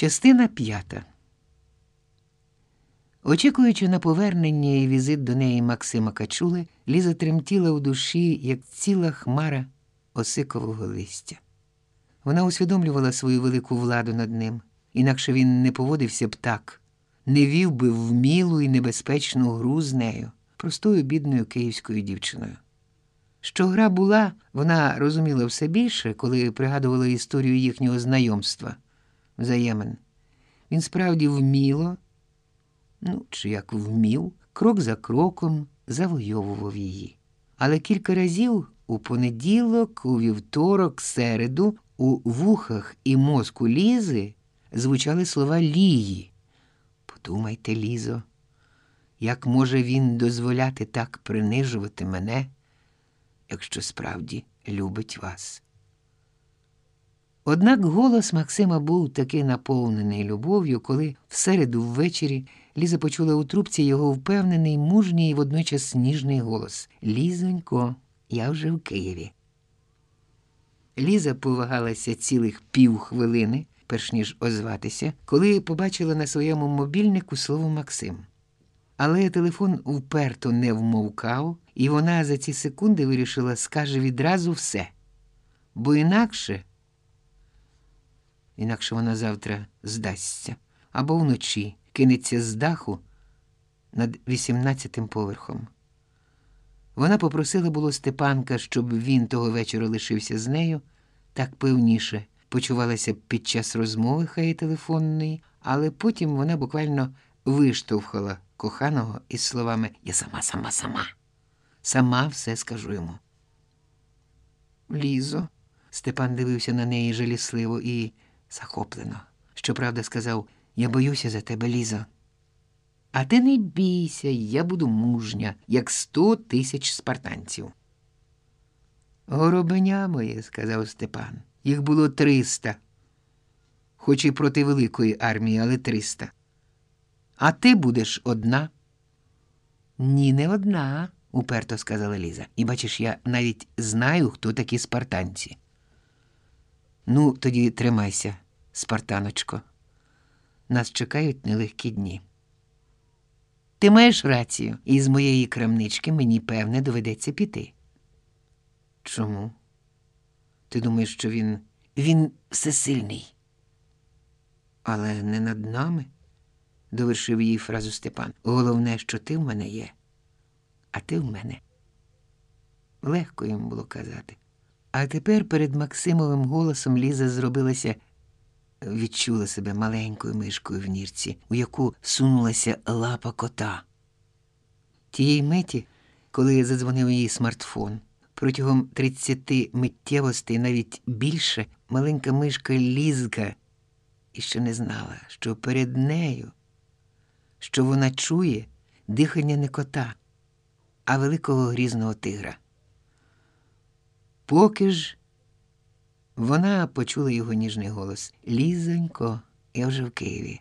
Частина п'ята. Очікуючи на повернення і візит до неї Максима Качули, Ліза тремтіла у душі, як ціла хмара осикового листя. Вона усвідомлювала свою велику владу над ним, інакше він не поводився б так, не вів би вмілу і небезпечну гру з нею, простою бідною київською дівчиною. Що гра була, вона розуміла все більше, коли пригадувала історію їхнього знайомства взаємин. Він справді вміло, ну, чи як вмів, крок за кроком завойовував її. Але кілька разів у понеділок, у вівторок, середу, у вухах і мозку Лізи звучали слова Лії. Подумайте, Лізо, як може він дозволяти так принижувати мене, якщо справді любить вас? Однак голос Максима був таки наповнений любов'ю, коли в середу ввечері Ліза почула у трубці його впевнений, мужній і водночас ніжний голос Лізонько, я вже в Києві. Ліза повагалася цілих півхвилини, перш ніж озватися, коли побачила на своєму мобільнику слово Максим. Але телефон вперто не вмовкав, і вона за ці секунди вирішила скаже відразу все. Бо інакше інакше вона завтра здасться або вночі кинеться з даху над 18-тим поверхом. Вона попросила було Степанка, щоб він того вечора лишився з нею, так певніше почувалася під час розмови хай телефонної, але потім вона буквально виштовхала коханого із словами Я сама, сама, сама. Сама все скажу йому. Лізо. Степан дивився на неї жалісливо і захоплено. Щоправда, сказав Я боюся за тебе, Лізо. А ти не бійся, я буду мужня, як сто тисяч спартанців. Горобеня моє, сказав Степан. Їх було триста. Хоч і проти великої армії, але триста. А ти будеш одна? Ні, не одна, уперто сказала Ліза. І бачиш, я навіть знаю, хто такі спартанці. Ну, тоді тримайся, спартаночко. Нас чекають нелегкі дні. Ти маєш рацію, і з моєї крамнички мені, певне, доведеться піти. Чому? Ти думаєш, що він. Він всесильний. Але не над нами, довершив її фразу Степан. Головне, що ти в мене є, а ти в мене. Легко йому було казати. А тепер перед Максимовим голосом Ліза зробилася, відчула себе маленькою мишкою в нірці, у яку сунулася лапа кота. Тієї миті, коли задзвонив її смартфон, протягом 30 миттєвостей, навіть більше, маленька мишка Лізка іще не знала, що перед нею, що вона чує дихання не кота, а великого грізного тигра. Поки ж вона почула його ніжний голос Лізонько, я вже в Києві.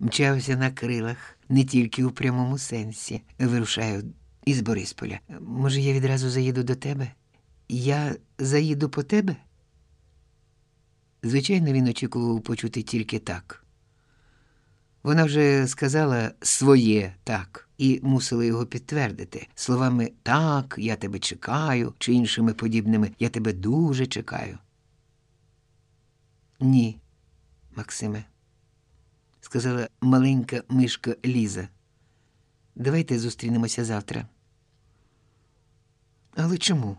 Мчався на крилах, не тільки у прямому сенсі. Вирушаю із Борисполя. Може, я відразу заїду до тебе? Я заїду по тебе? Звичайно, він очікував почути тільки так. Вона вже сказала своє так і мусила його підтвердити словами так, я тебе чекаю, чи іншими подібними я тебе дуже чекаю. Ні, Максиме, сказала маленька мишка Ліза. Давайте зустрінемося завтра. Але чому?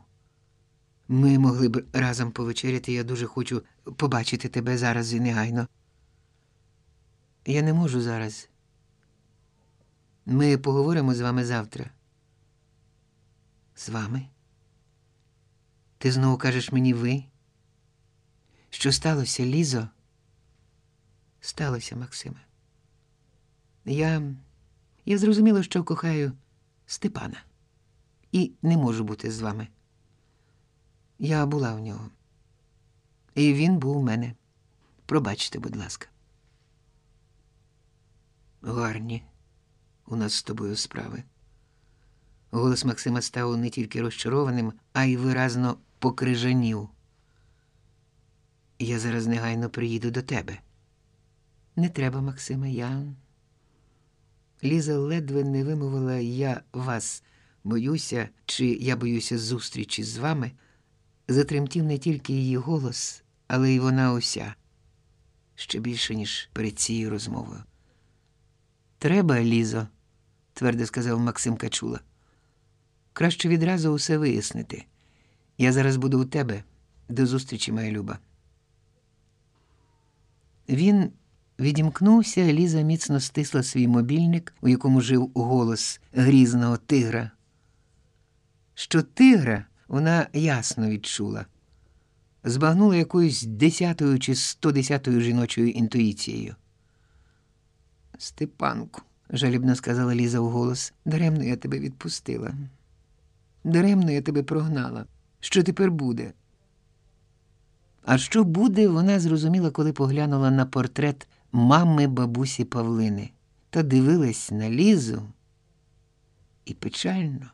Ми могли б разом повечеряти, я дуже хочу побачити тебе зараз і негайно. Я не можу зараз. Ми поговоримо з вами завтра. З вами? Ти знову кажеш мені ви? Що сталося, Лізо? Сталося, Максиме. Я я зрозуміла, що кохаю Степана і не можу бути з вами. Я була в нього, і він був у мене. Пробачте, будь ласка. Гарні у нас з тобою справи. Голос Максима став не тільки розчарованим, а й виразно покрижанів. Я зараз негайно приїду до тебе. Не треба, Максиме, я. Ліза ледве не вимовила я вас боюся, чи я боюся зустрічі з вами. Затремтів не тільки її голос, але й вона уся ще більше, ніж перед цією розмовою. Треба, Лізо, твердо сказав Максим Качула. Краще відразу усе вияснити. Я зараз буду у тебе. До зустрічі, моя люба. Він відімкнувся, Ліза міцно стисла свій мобільник, у якому жив голос грізного тигра. Що тигра вона ясно відчула, збагнула якоюсь десятою чи сто десятою жіночою інтуїцією. Степанку, жалібно сказала Ліза вголос, даремно я тебе відпустила. Даремно я тебе прогнала. Що тепер буде? А що буде, вона зрозуміла, коли поглянула на портрет мами бабусі Павлини та дивилась на Лізу і печально,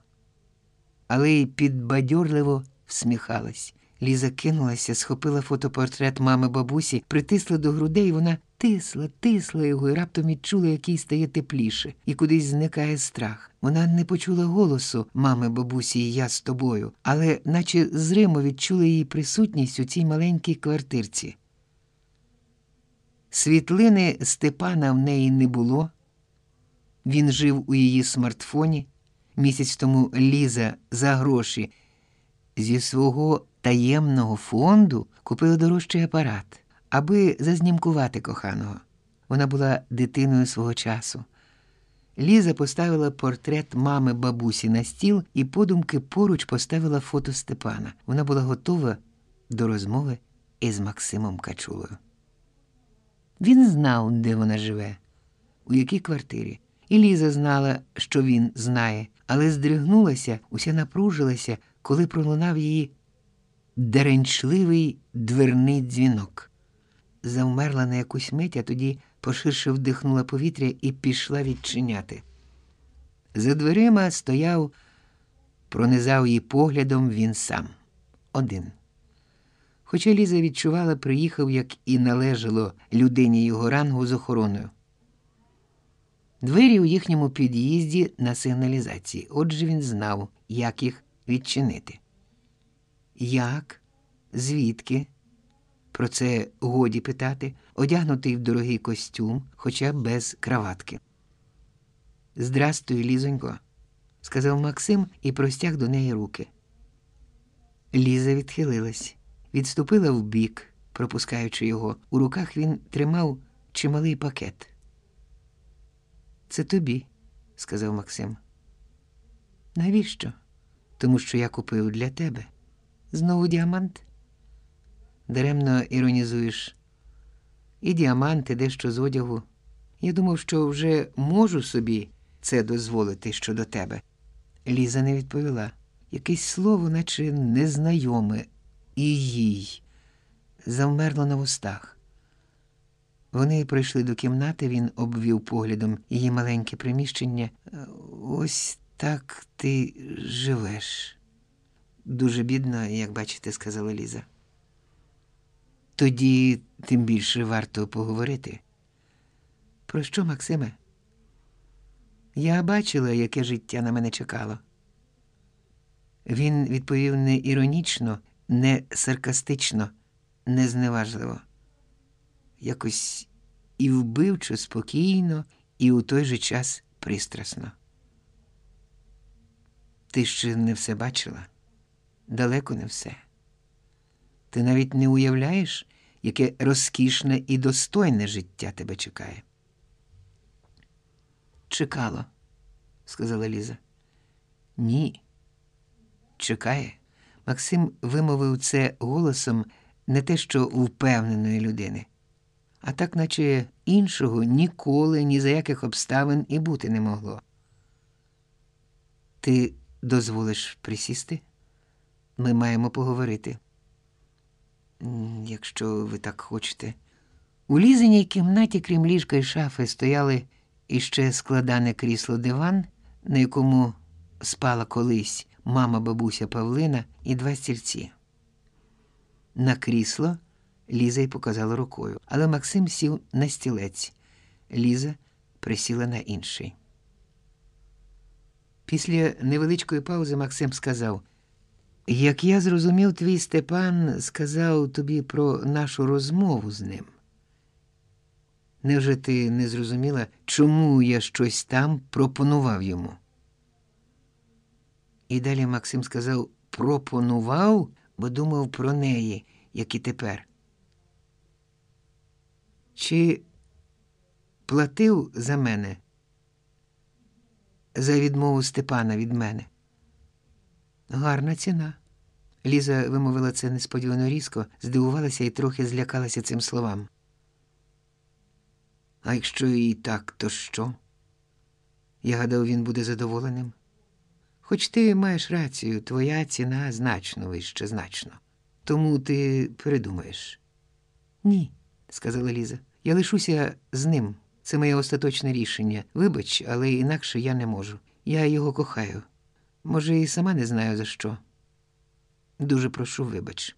але й підбадьорливо всміхалась. Ліза кинулася, схопила фотопортрет мами бабусі, притисла до грудей, вона тисла, тисла його і раптом відчула, який стає тепліше, і кудись зникає страх. Вона не почула голосу мами бабусі і я з тобою, але наче зримо відчула її присутність у цій маленькій квартирці. Світлини Степана в неї не було. Він жив у її смартфоні. Місяць тому Ліза за гроші зі свого таємного фонду купила дорожчий апарат, аби зазнімкувати коханого. Вона була дитиною свого часу. Ліза поставила портрет мами бабусі на стіл і подумки поруч поставила фото Степана. Вона була готова до розмови із Максимом Качулою. Він знав, де вона живе, у якій квартирі. І Ліза знала, що він знає, але здригнулася, уся напружилася, коли пролунав її деренчливий дверний дзвінок. Завмерла на якусь мить, а тоді поширше вдихнула повітря і пішла відчиняти. За дверима стояв, пронизав її поглядом він сам один. Хоча Ліза відчувала, приїхав, як і належало людині його рангу з охороною. Двері у їхньому під'їзді на сигналізації, отже він знав, як їх відчинити. Як? Звідки? Про це годі питати, одягнутий в дорогий костюм, хоча без краватки. Здрастуй, лізонько, сказав Максим і простяг до неї руки. Ліза відхилилась, відступила вбік, пропускаючи його. У руках він тримав чималий пакет. Це тобі, сказав Максим. Навіщо? Тому що я купив для тебе. Знову діамант? Даремно іронізуєш. І діамант, і дещо з одягу. Я думав, що вже можу собі це дозволити щодо тебе. Ліза не відповіла. Якесь слово, наче незнайоме, і їй завмерло на вустах. Вони прийшли до кімнати, він обвів поглядом її маленьке приміщення. Ось так ти живеш. Дуже бідно, як бачите, сказала Ліза. Тоді тим більше варто поговорити. Про що, Максиме? Я бачила, яке життя на мене чекало. Він відповів не іронічно, не саркастично, не зневажливо. Якось і вбивчо, спокійно, і у той же час пристрасно. Ти ще не все бачила, далеко не все. Ти навіть не уявляєш, яке розкішне і достойне життя тебе чекає. Чекало, сказала Ліза. Ні. Чекає. Максим вимовив це голосом не те, що впевненої людини, а так, наче іншого ніколи ні за яких обставин і бути не могло. Ти дозволиш присісти? Ми маємо поговорити. Якщо ви так хочете. У лізеній кімнаті, крім ліжка і шафи, стояли іще складане крісло диван, на якому спала колись мама бабуся Павлина і два стільці. На крісло Ліза й показала рукою, але Максим сів на стілець. Ліза присіла на інший. Після невеличкої паузи Максим сказав: Як я зрозумів, твій Степан сказав тобі про нашу розмову з ним. Невже ти не зрозуміла, чому я щось там пропонував йому? І далі Максим сказав пропонував, бо думав про неї, як і тепер. Чи платив за мене? За відмову Степана від мене? Гарна ціна. Ліза вимовила це несподівано різко, здивувалася і трохи злякалася цим словам. А якщо і так, то що? Я гадав, він буде задоволеним. Хоч ти маєш рацію, твоя ціна значно вища, значно. Тому ти передумаєш. Ні, сказала Ліза. Я лишуся з ним. Це моє остаточне рішення. Вибач, але інакше я не можу. Я його кохаю. Може, і сама не знаю за що. Дуже прошу, вибач.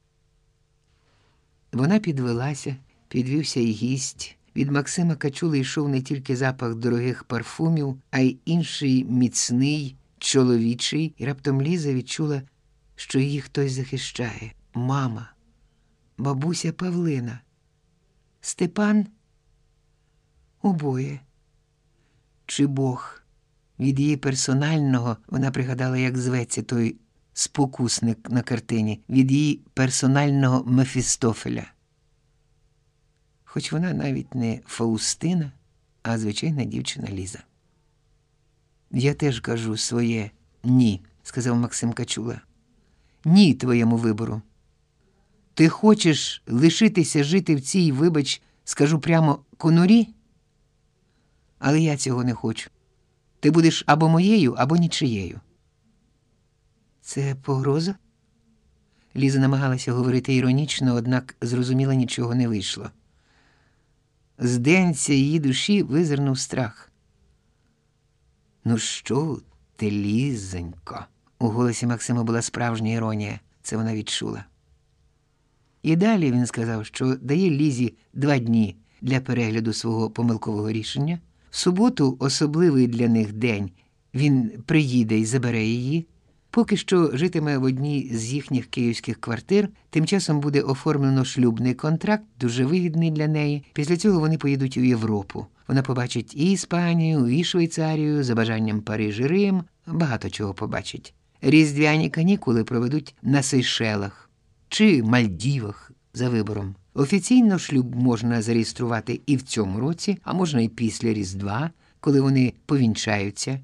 Вона підвелася, підвівся і гість. Від Максима Качули йшов не тільки запах дорогих парфумів, а й інший міцний, чоловічий, і раптом Ліза відчула, що її хтось захищає. Мама, бабуся Павлина, Степан обоє. Чи Бог? Від її персонального вона пригадала, як зветься той спокусник на картині, від її персонального Мефістофеля. Хоч вона навіть не Фаустина, а звичайна дівчина Ліза. Я теж кажу своє ні, сказав Максим Качула. Ні твоєму вибору. Ти хочеш лишитися жити в цій, вибач, скажу прямо, конурі? Але я цього не хочу. Ти будеш або моєю, або нічиєю. Це погроза? Ліза намагалася говорити іронічно, однак зрозуміла нічого не вийшло. З денця її душі визирнув страх. Ну, що ти, лізонько? У голосі Максима була справжня іронія, це вона відчула. І далі він сказав, що дає Лізі два дні для перегляду свого помилкового рішення. В суботу, особливий для них день, він приїде і забере її. Поки що житиме в одній з їхніх київських квартир, тим часом буде оформлено шлюбний контракт, дуже вигідний для неї. Після цього вони поїдуть у Європу. Вона побачить і Іспанію, і Швейцарію, за бажанням Париж і Рим, багато чого побачить. Різдвяні канікули проведуть на Сейшелах чи Мальдівах за вибором. Офіційно шлюб можна зареєструвати і в цьому році, а можна і після Різдва, коли вони повінчаються.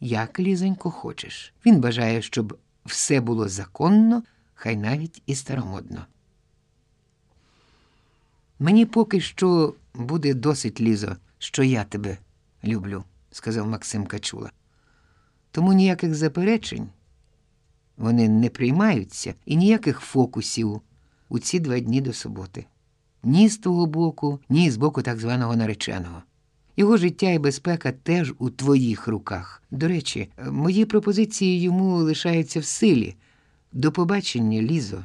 Як лізонько хочеш. Він бажає, щоб все було законно, хай навіть і старомодно. Мені поки що буде досить лізо, що я тебе люблю, сказав Максим Качула. Тому ніяких заперечень вони не приймаються і ніяких фокусів у ці два дні до суботи. Ні з твого боку, ні з боку так званого нареченого. Його життя і безпека теж у твоїх руках. До речі, мої пропозиції йому лишаються в силі. До побачення, Лізо,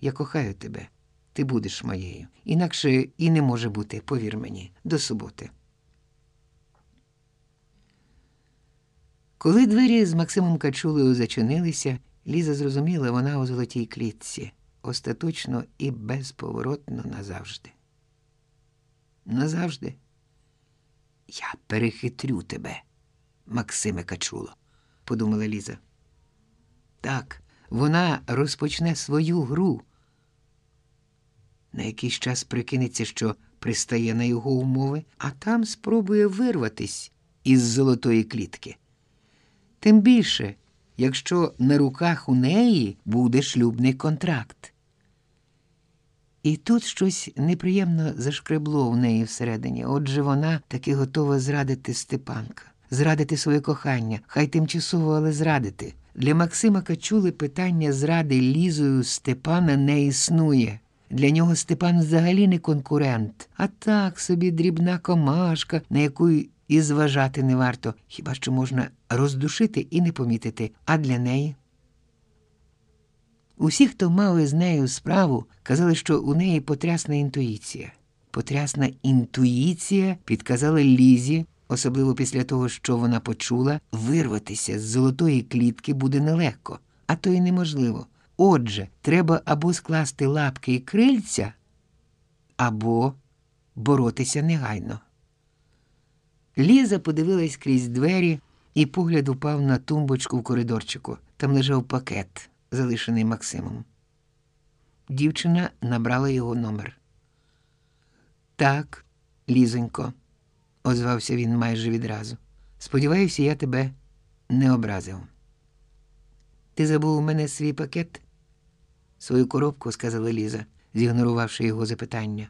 я кохаю тебе. Ти будеш моєю. Інакше і не може бути, повір мені, до суботи. Коли двері з Максимом Качулею зачинилися, Ліза зрозуміла, вона у золотій клітці, остаточно і безповоротно назавжди. Назавжди. Я перехитрю тебе, Максиме Качуло, подумала Ліза. Так, вона розпочне свою гру. На якийсь час прикинеться, що пристає на його умови, а там спробує вирватись із золотої клітки. Тим більше, якщо на руках у неї буде шлюбний контракт. І тут щось неприємно зашкребло в неї всередині. Отже, вона таки готова зрадити Степанка, зрадити своє кохання, хай тимчасово, але зрадити. Для Максима Качули питання зради лізою Степана не існує. Для нього Степан взагалі не конкурент, а так собі дрібна комашка, на яку і зважати не варто, хіба що можна роздушити і не помітити, а для неї. Усі, хто мав із нею справу, казали, що у неї потрясна інтуїція. Потрясна інтуїція підказала Лізі, особливо після того, що вона почула, вирватися з золотої клітки буде нелегко, а то й неможливо. Отже, треба або скласти лапки і крильця, або боротися негайно. Ліза подивилась крізь двері, і погляд упав на тумбочку в коридорчику. Там лежав пакет, залишений Максимом. Дівчина набрала його номер. Так, Лізонько, озвався він майже відразу. Сподіваюся, я тебе не образив. Ти забув у мене свій пакет? Свою коробку, сказала Ліза, зігнорувавши його запитання.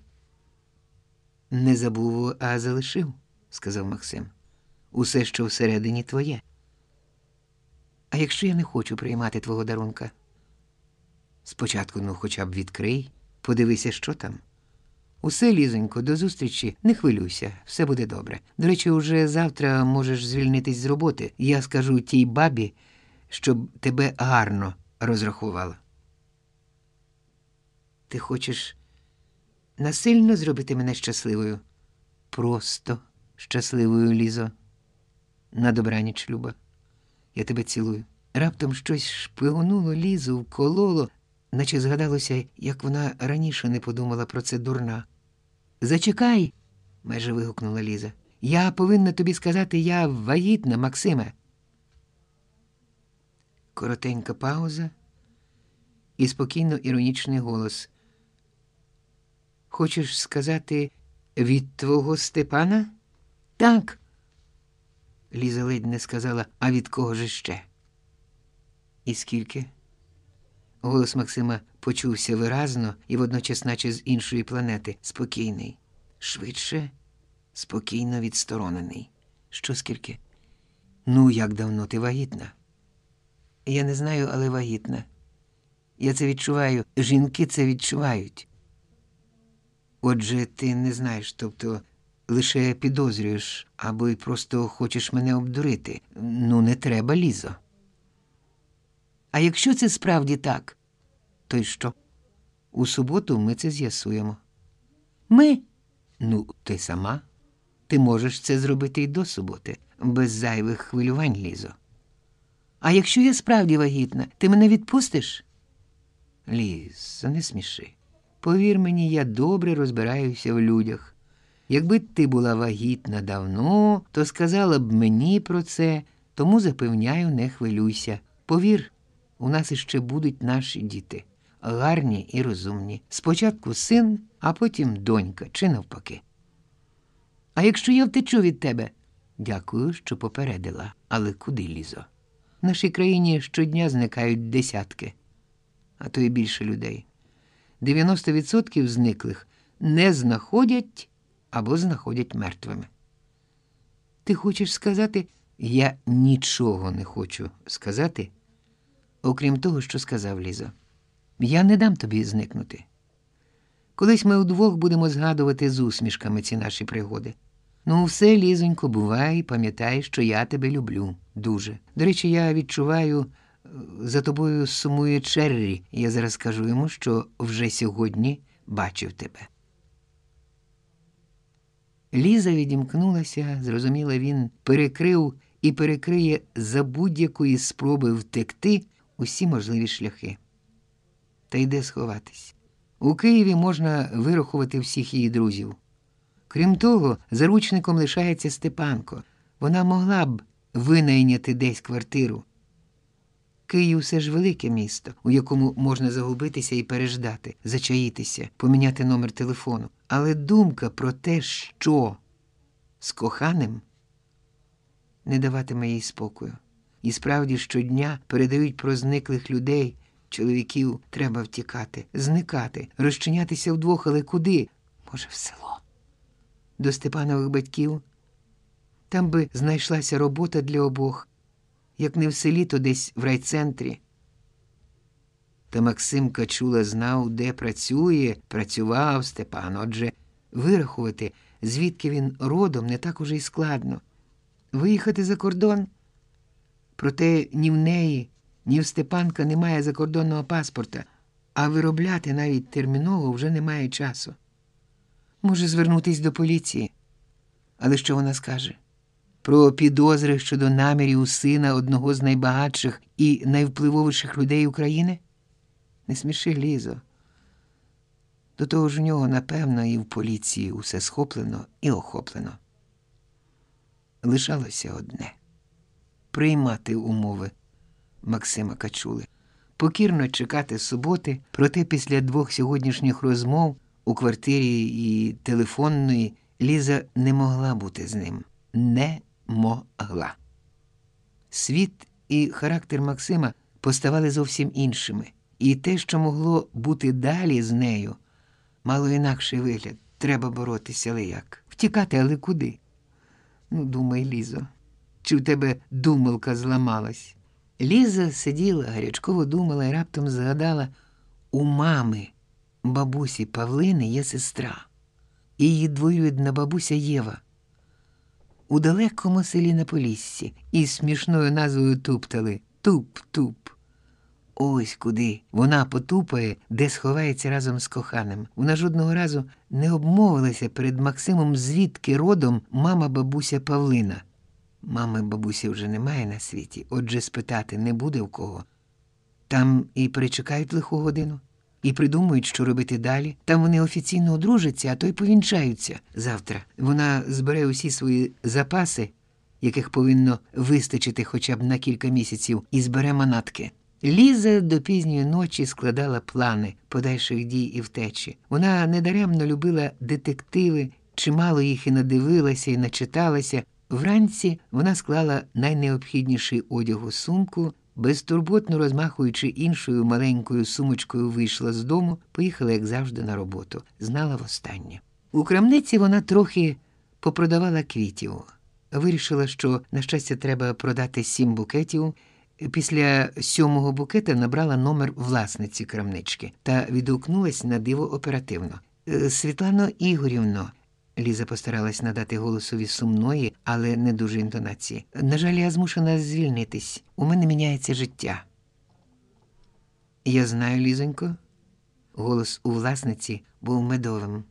Не забув, а залишив, сказав Максим. Усе, що всередині твоє. А якщо я не хочу приймати твого дарунка? Спочатку, ну, хоча б відкрий, подивися, що там. Усе, лізонько, до зустрічі, не хвилюйся, все буде добре. До речі, уже завтра можеш звільнитись з роботи. Я скажу тій бабі, щоб тебе гарно розрахувала. Ти хочеш насильно зробити мене щасливою? Просто щасливою, Лізо. На добраніч, Люба. Я тебе цілую. Раптом щось шпигонуло лізу, вкололо, наче згадалося, як вона раніше не подумала про це дурна. Зачекай, майже вигукнула Ліза. Я повинна тобі сказати, я вагітна, Максиме. Коротенька пауза і спокійно іронічний голос. Хочеш сказати від твого Степана? Так. Ліза ледь не сказала, а від кого ж ще? І скільки? Голос Максима почувся виразно і водночас, наче з іншої планети, спокійний, швидше, спокійно відсторонений. Що скільки? Ну, як давно ти вагітна? Я не знаю, але вагітна. Я це відчуваю. Жінки це відчувають. Отже, ти не знаєш, тобто лише підозрюєш або й просто хочеш мене обдурити. Ну, не треба, Лізо. А якщо це справді так, то й що? У суботу ми це з'ясуємо. Ми? Ну, ти сама. Ти можеш це зробити і до суботи, без зайвих хвилювань, Лізо. А якщо я справді вагітна, ти мене відпустиш? Лізо, не сміши. Повір мені, я добре розбираюся в людях. Якби ти була вагітна давно, то сказала б мені про це, тому запевняю, не хвилюйся. Повір, у нас іще будуть наші діти, гарні і розумні. Спочатку син, а потім донька, чи навпаки. А якщо я втечу від тебе, дякую, що попередила. Але куди лізо? В нашій країні щодня зникають десятки, а то й більше людей. 90% зниклих не знаходять або знаходять мертвими. Ти хочеш сказати, я нічого не хочу сказати, окрім того, що сказав Лізо. Я не дам тобі зникнути. Колись ми удвох будемо згадувати з усмішками ці наші пригоди. Ну, все, лізонько, бувай, пам'ятай, що я тебе люблю дуже. До речі, я відчуваю, за тобою сумує Черрі, я зараз скажу йому, що вже сьогодні бачив тебе. Ліза відімкнулася, зрозуміла, він перекрив і перекриє за будь-якої спроби втекти усі можливі шляхи. Та йде сховатись. У Києві можна вирахувати всіх її друзів. Крім того, заручником лишається Степанко. Вона могла б винайняти десь квартиру. Київ все ж велике місто, у якому можна загубитися і переждати, зачаїтися, поміняти номер телефону. Але думка про те, що з коханим не даватиме їй спокою. І справді щодня передають про зниклих людей, чоловіків треба втікати, зникати, розчинятися вдвох, але куди? Може, в село. До Степанових батьків. Там би знайшлася робота для обох як не в селі, то десь в райцентрі. Та Максим Качула знав, де працює, працював Степан. Отже, вирахувати, звідки він родом, не так уже й складно. Виїхати за кордон. Проте ні в неї, Ні в Степанка немає закордонного паспорта, а виробляти навіть терміново вже немає часу. Може звернутись до поліції. Але що вона скаже? Про підозри щодо намірів сина одного з найбагатших і найвпливовіших людей України? Не сміши, Лізо. До того ж у нього, напевно, і в поліції усе схоплено і охоплено. Лишалося одне приймати умови Максима Качули, покірно чекати суботи, проте після двох сьогоднішніх розмов у квартирі і телефонної Ліза не могла бути з ним. Не могла. Світ і характер Максима поставали зовсім іншими, і те, що могло бути далі з нею, мало інакший вигляд. Треба боротися, але як? Втікати, але куди? Ну, думай, Лізо, чи в тебе думалка зламалась? Ліза сиділа, гарячково думала і раптом згадала у мами, бабусі Павлини є сестра, її двоюрідна бабуся Єва. У далекому селі на Поліссі із смішною назвою туптали Туп-туп. Ось куди вона потупає, де сховається разом з коханим. Вона жодного разу не обмовилася перед Максимом, звідки родом мама бабуся Павлина. Мами бабусі вже немає на світі, отже, спитати не буде в кого. Там і перечекають лиху годину, і придумують, що робити далі. Там вони офіційно одружаться, а то й повінчаються завтра. Вона збере усі свої запаси, яких повинно вистачити хоча б на кілька місяців, і збере манатки. Ліза до пізньої ночі складала плани подальших дій і втечі. Вона недаремно любила детективи, чимало їх і надивилася, і начиталася. Вранці вона склала найнеобхідніший одяг у сумку, безтурботно розмахуючи іншою маленькою сумочкою, вийшла з дому, поїхала, як завжди, на роботу, знала востаннє. У крамниці вона трохи попродавала квітів. Вирішила, що, на щастя, треба продати сім букетів. Після сьомого букета набрала номер власниці крамнички та відгукнулась на диво оперативно. «Е, Світлано Ігорівно. Ліза постаралась надати голосові сумної, але не дуже інтонації. На жаль, я змушена звільнитись. У мене міняється життя. Я знаю, Лізонько. Голос у власниці був медовим.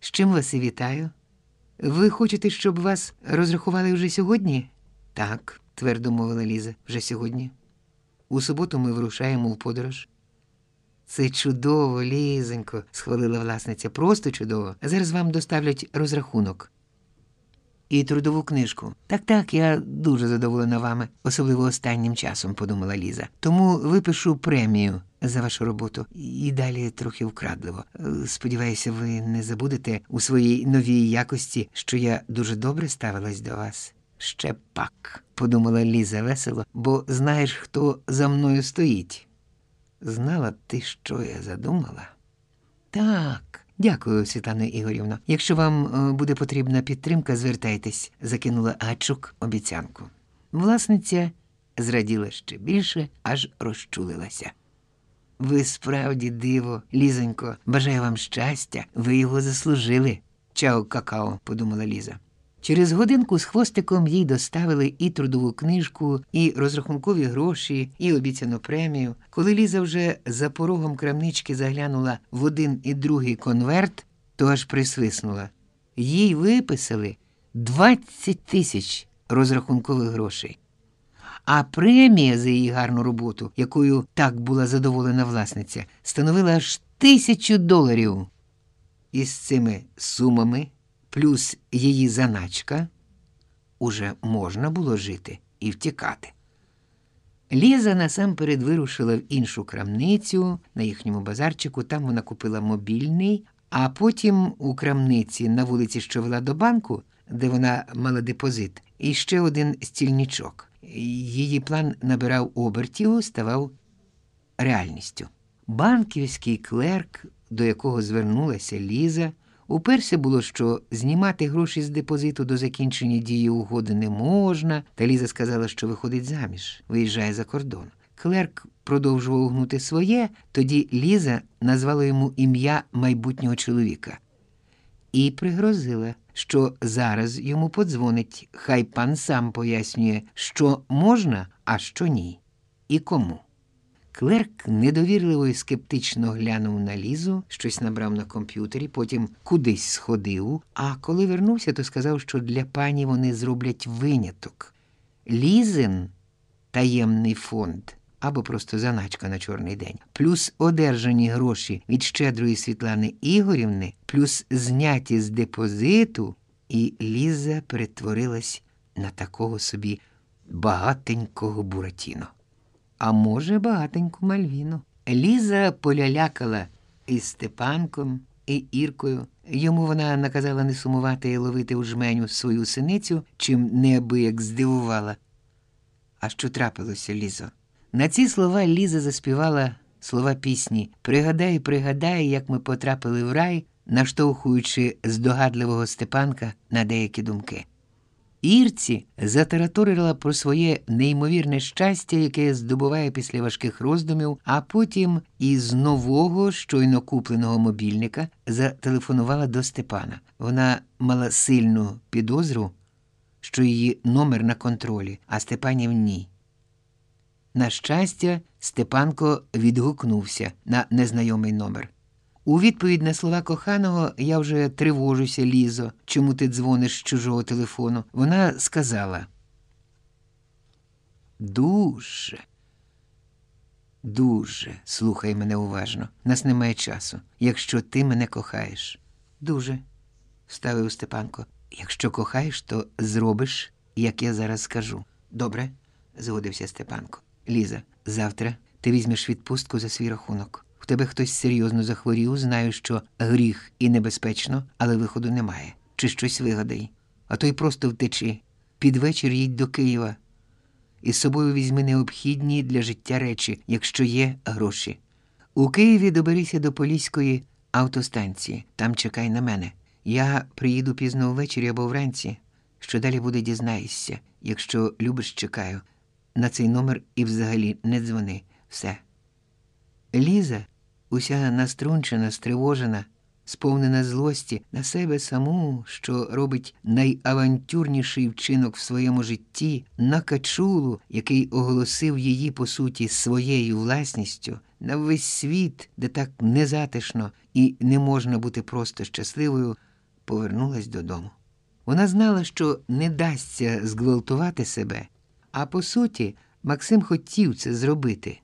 З чим вас і вітаю? Ви хочете, щоб вас розрахували вже сьогодні? Так, твердо мовила Ліза, вже сьогодні. У суботу ми вирушаємо в подорож. Це чудово, лізенько, схвалила власниця. Просто чудово. Зараз вам доставлять розрахунок. І трудову книжку. Так, так, я дуже задоволена вами, особливо останнім часом, подумала Ліза. Тому випишу премію за вашу роботу і далі трохи вкрадливо. Сподіваюся, ви не забудете у своїй новій якості, що я дуже добре ставилась до вас. Ще пак, подумала Ліза весело, бо знаєш, хто за мною стоїть. Знала ти, що я задумала? Так, дякую, Світлана Ігорівна. Якщо вам е, буде потрібна підтримка, звертайтесь, закинула Гачук обіцянку. Власниця зраділа ще більше, аж розчулилася. Ви справді диво, лізонько, бажаю вам щастя, ви його заслужили. Чао, какао, подумала Ліза. Через годинку з хвостиком їй доставили і трудову книжку, і розрахункові гроші, і обіцяну премію. Коли Ліза вже за порогом крамнички заглянула в один і другий конверт, то аж присвиснула. Їй виписали 20 тисяч розрахункових грошей. А премія за її гарну роботу, якою так була задоволена власниця, становила аж тисячу доларів. Із цими сумами плюс її заначка, уже можна було жити і втікати. Ліза насамперед вирушила в іншу крамницю на їхньому базарчику, там вона купила мобільний, а потім у крамниці на вулиці, що вела до банку, де вона мала депозит, і ще один стільничок. Її план набирав обертів, ставав реальністю. Банківський клерк, до якого звернулася Ліза, Уперше було, що знімати гроші з депозиту до закінчення дії угоди не можна, та Ліза сказала, що виходить заміж, виїжджає за кордон. Клерк продовжував гнути своє, тоді Ліза назвала йому ім'я майбутнього чоловіка і пригрозила, що зараз йому подзвонить, хай пан сам пояснює, що можна, а що ні. і кому. Клерк недовірливо і скептично глянув на Лізу, щось набрав на комп'ютері, потім кудись сходив. А коли вернувся, то сказав, що для пані вони зроблять виняток. Лізин таємний фонд або просто заначка на чорний день, плюс одержані гроші від щедрої Світлани Ігорівни, плюс зняті з депозиту, і Ліза перетворилась на такого собі багатенького буратіно. А може, багатеньку Мальвіну. Ліза полялякала із Степанком і Іркою. Йому вона наказала не сумувати і ловити у жменю свою синицю, чим неабияк здивувала. А що трапилося, Лізо? На ці слова Ліза заспівала слова пісні Пригадай, пригадай, як ми потрапили в рай, наштовхуючи здогадливого Степанка на деякі думки. Ірці затараторила про своє неймовірне щастя, яке здобуває після важких роздумів, а потім із нового щойно купленого мобільника зателефонувала до Степана. Вона мала сильну підозру, що її номер на контролі, а Степанів ні. На щастя, Степанко відгукнувся на незнайомий номер. У відповідь на слова коханого я вже тривожуся, Лізо, чому ти дзвониш з чужого телефону. Вона сказала. Дуже, дуже слухай мене уважно. Нас немає часу. Якщо ти мене кохаєш. Дуже, ставив Степанко. Якщо кохаєш, то зробиш, як я зараз скажу. Добре, згодився Степанко. Ліза, завтра ти візьмеш відпустку за свій рахунок. Тебе хтось серйозно захворів, знаю, що гріх і небезпечно, але виходу немає. Чи щось вигадай. А то й просто втечи. Під вечір їдь до Києва. Із собою візьми необхідні для життя речі, якщо є гроші. У Києві доберися до Поліської автостанції. Там чекай на мене. Я приїду пізно ввечері або вранці. Що далі буде, дізнаєшся. Якщо любиш, чекаю. На цей номер і взагалі не дзвони. Все. Ліза, уся наструнчена, стривожена, сповнена злості на себе саму, що робить найавантюрніший вчинок в своєму житті, на качулу, який оголосив її, по суті, своєю власністю, на весь світ, де так незатишно і не можна бути просто щасливою, повернулась додому. Вона знала, що не дасться зґвалтувати себе, а по суті, Максим хотів це зробити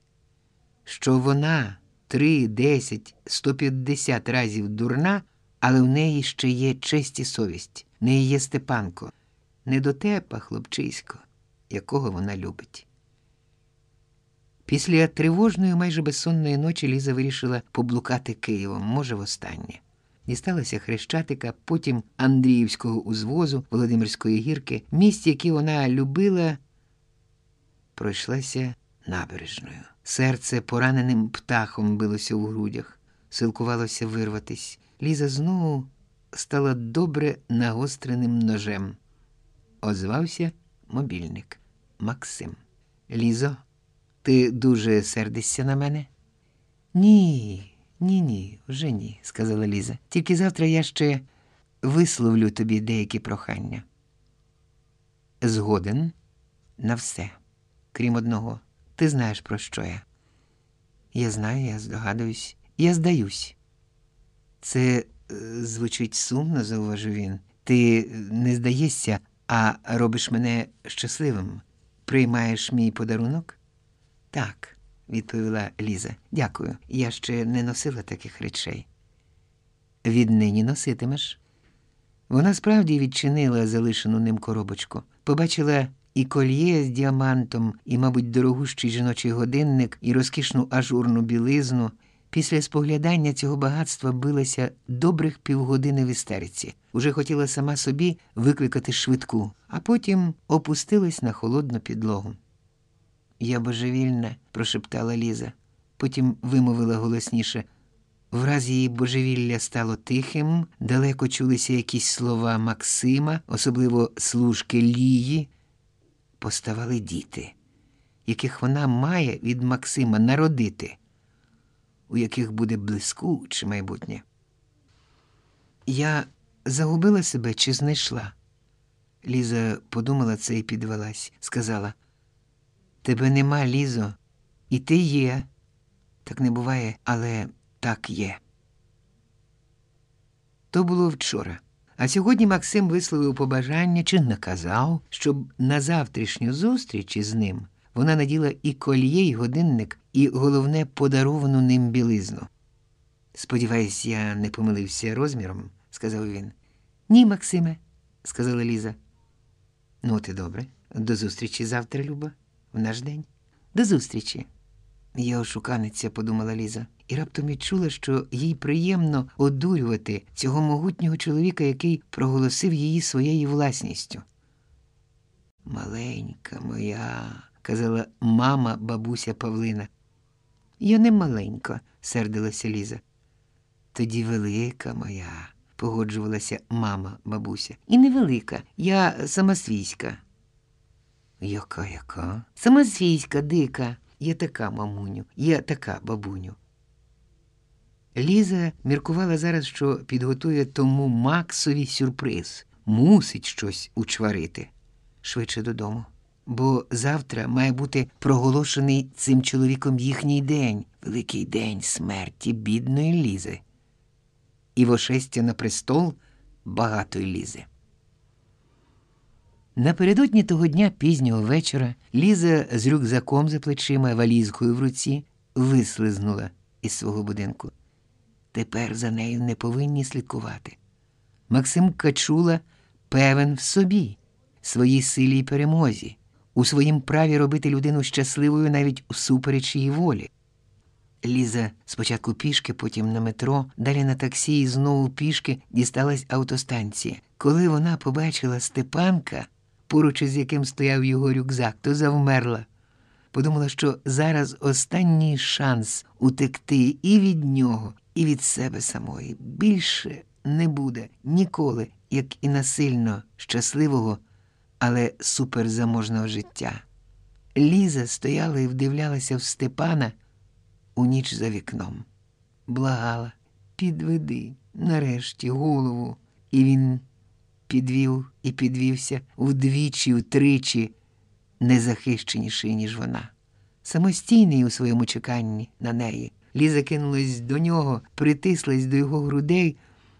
що вона три, десять, сто п'ятдесят разів дурна, але в неї ще є честь і совість, в неї є Степанко, недотепа, хлопчисько, якого вона любить. Після тривожної, майже безсонної ночі Ліза вирішила поблукати Києвом, може, востаннє. Дісталася Хрещатика, потім Андріївського узвозу, Володимирської гірки, місць, які вона любила, пройшлася набережною. Серце пораненим птахом билося у грудях, силкувалося вирватись. Ліза знову стала добре нагостреним ножем. Озвався мобільник Максим. Лізо, ти дуже сердишся на мене? Ні, ні, ні, вже ні, сказала Ліза. Тільки завтра я ще висловлю тобі деякі прохання. Згоден на все, крім одного. Ти знаєш, про що я? Я знаю, я здогадуюсь, я здаюсь. Це е, звучить сумно, зауважив він. Ти не здаєшся, а робиш мене щасливим. Приймаєш мій подарунок? Так, відповіла Ліза. Дякую. Я ще не носила таких речей. Віднині носитимеш. Вона справді відчинила залишену ним коробочку, побачила і кольє з діамантом, і, мабуть, дорогущий жіночий годинник, і розкішну ажурну білизну. Після споглядання цього багатства билася добрих півгодини в істериці. Уже хотіла сама собі викликати швидку, а потім опустилась на холодну підлогу. Я божевільна, прошептала Ліза, потім вимовила голосніше. Враз її божевілля стало тихим, далеко чулися якісь слова Максима, особливо служки Лії поставали діти, яких вона має від Максима народити, у яких буде блискуче майбутнє. Я загубила себе чи знайшла? Ліза подумала це і підвелась, сказала: Тебе нема, Лізо, І ти є. Так не буває, але так є. То було вчора. А сьогодні Максим висловив побажання чи наказав, щоб на завтрашню зустріч із ним вона наділа і кольє, і годинник, і головне подаровану ним білизну. Сподіваюсь, я не помилився розміром, сказав він. Ні, Максиме, сказала Ліза. Ну, і добре. До зустрічі завтра, Люба, в наш день. До зустрічі. Я ошуканиця, подумала Ліза, і раптом відчула, що їй приємно одурювати цього могутнього чоловіка, який проголосив її своєю власністю. Маленька моя, казала мама бабуся Павлина. Я не маленька, сердилася Ліза. Тоді велика моя, погоджувалася мама бабуся. І невелика, я самосвійська. Яка яка? Самосвійська, дика. Я така, мамуню, я така бабуню. Ліза міркувала зараз, що підготує тому Максові сюрприз. Мусить щось учварити. Швидше додому. Бо завтра має бути проголошений цим чоловіком їхній день, великий день смерті бідної Лізи. І вошестя на престол багатої Лізи. Напередодні того дня пізнього вечора Ліза з рюкзаком за плечима, валізкою в руці, вислизнула із свого будинку. Тепер за нею не повинні слідкувати. Максим Качула певен в собі, своїй силі й перемозі, у своїм праві робити людину щасливою навіть усупереч її волі. Ліза спочатку пішки, потім на метро, далі на таксі і знову пішки дісталась автостанція. Коли вона побачила Степанка, поруч із яким стояв його рюкзак, то завмерла. Подумала, що зараз останній шанс утекти і від нього, і від себе самої. Більше не буде ніколи, як і насильно щасливого, але суперзаможного життя. Ліза стояла і вдивлялася в Степана у ніч за вікном. Благала, підведи нарешті голову, і він підвів і підвівся вдвічі, втричі незахищеніший, ніж вона. Самостійний у своєму чеканні на неї. Ліза кинулась до нього, притислась до його грудей,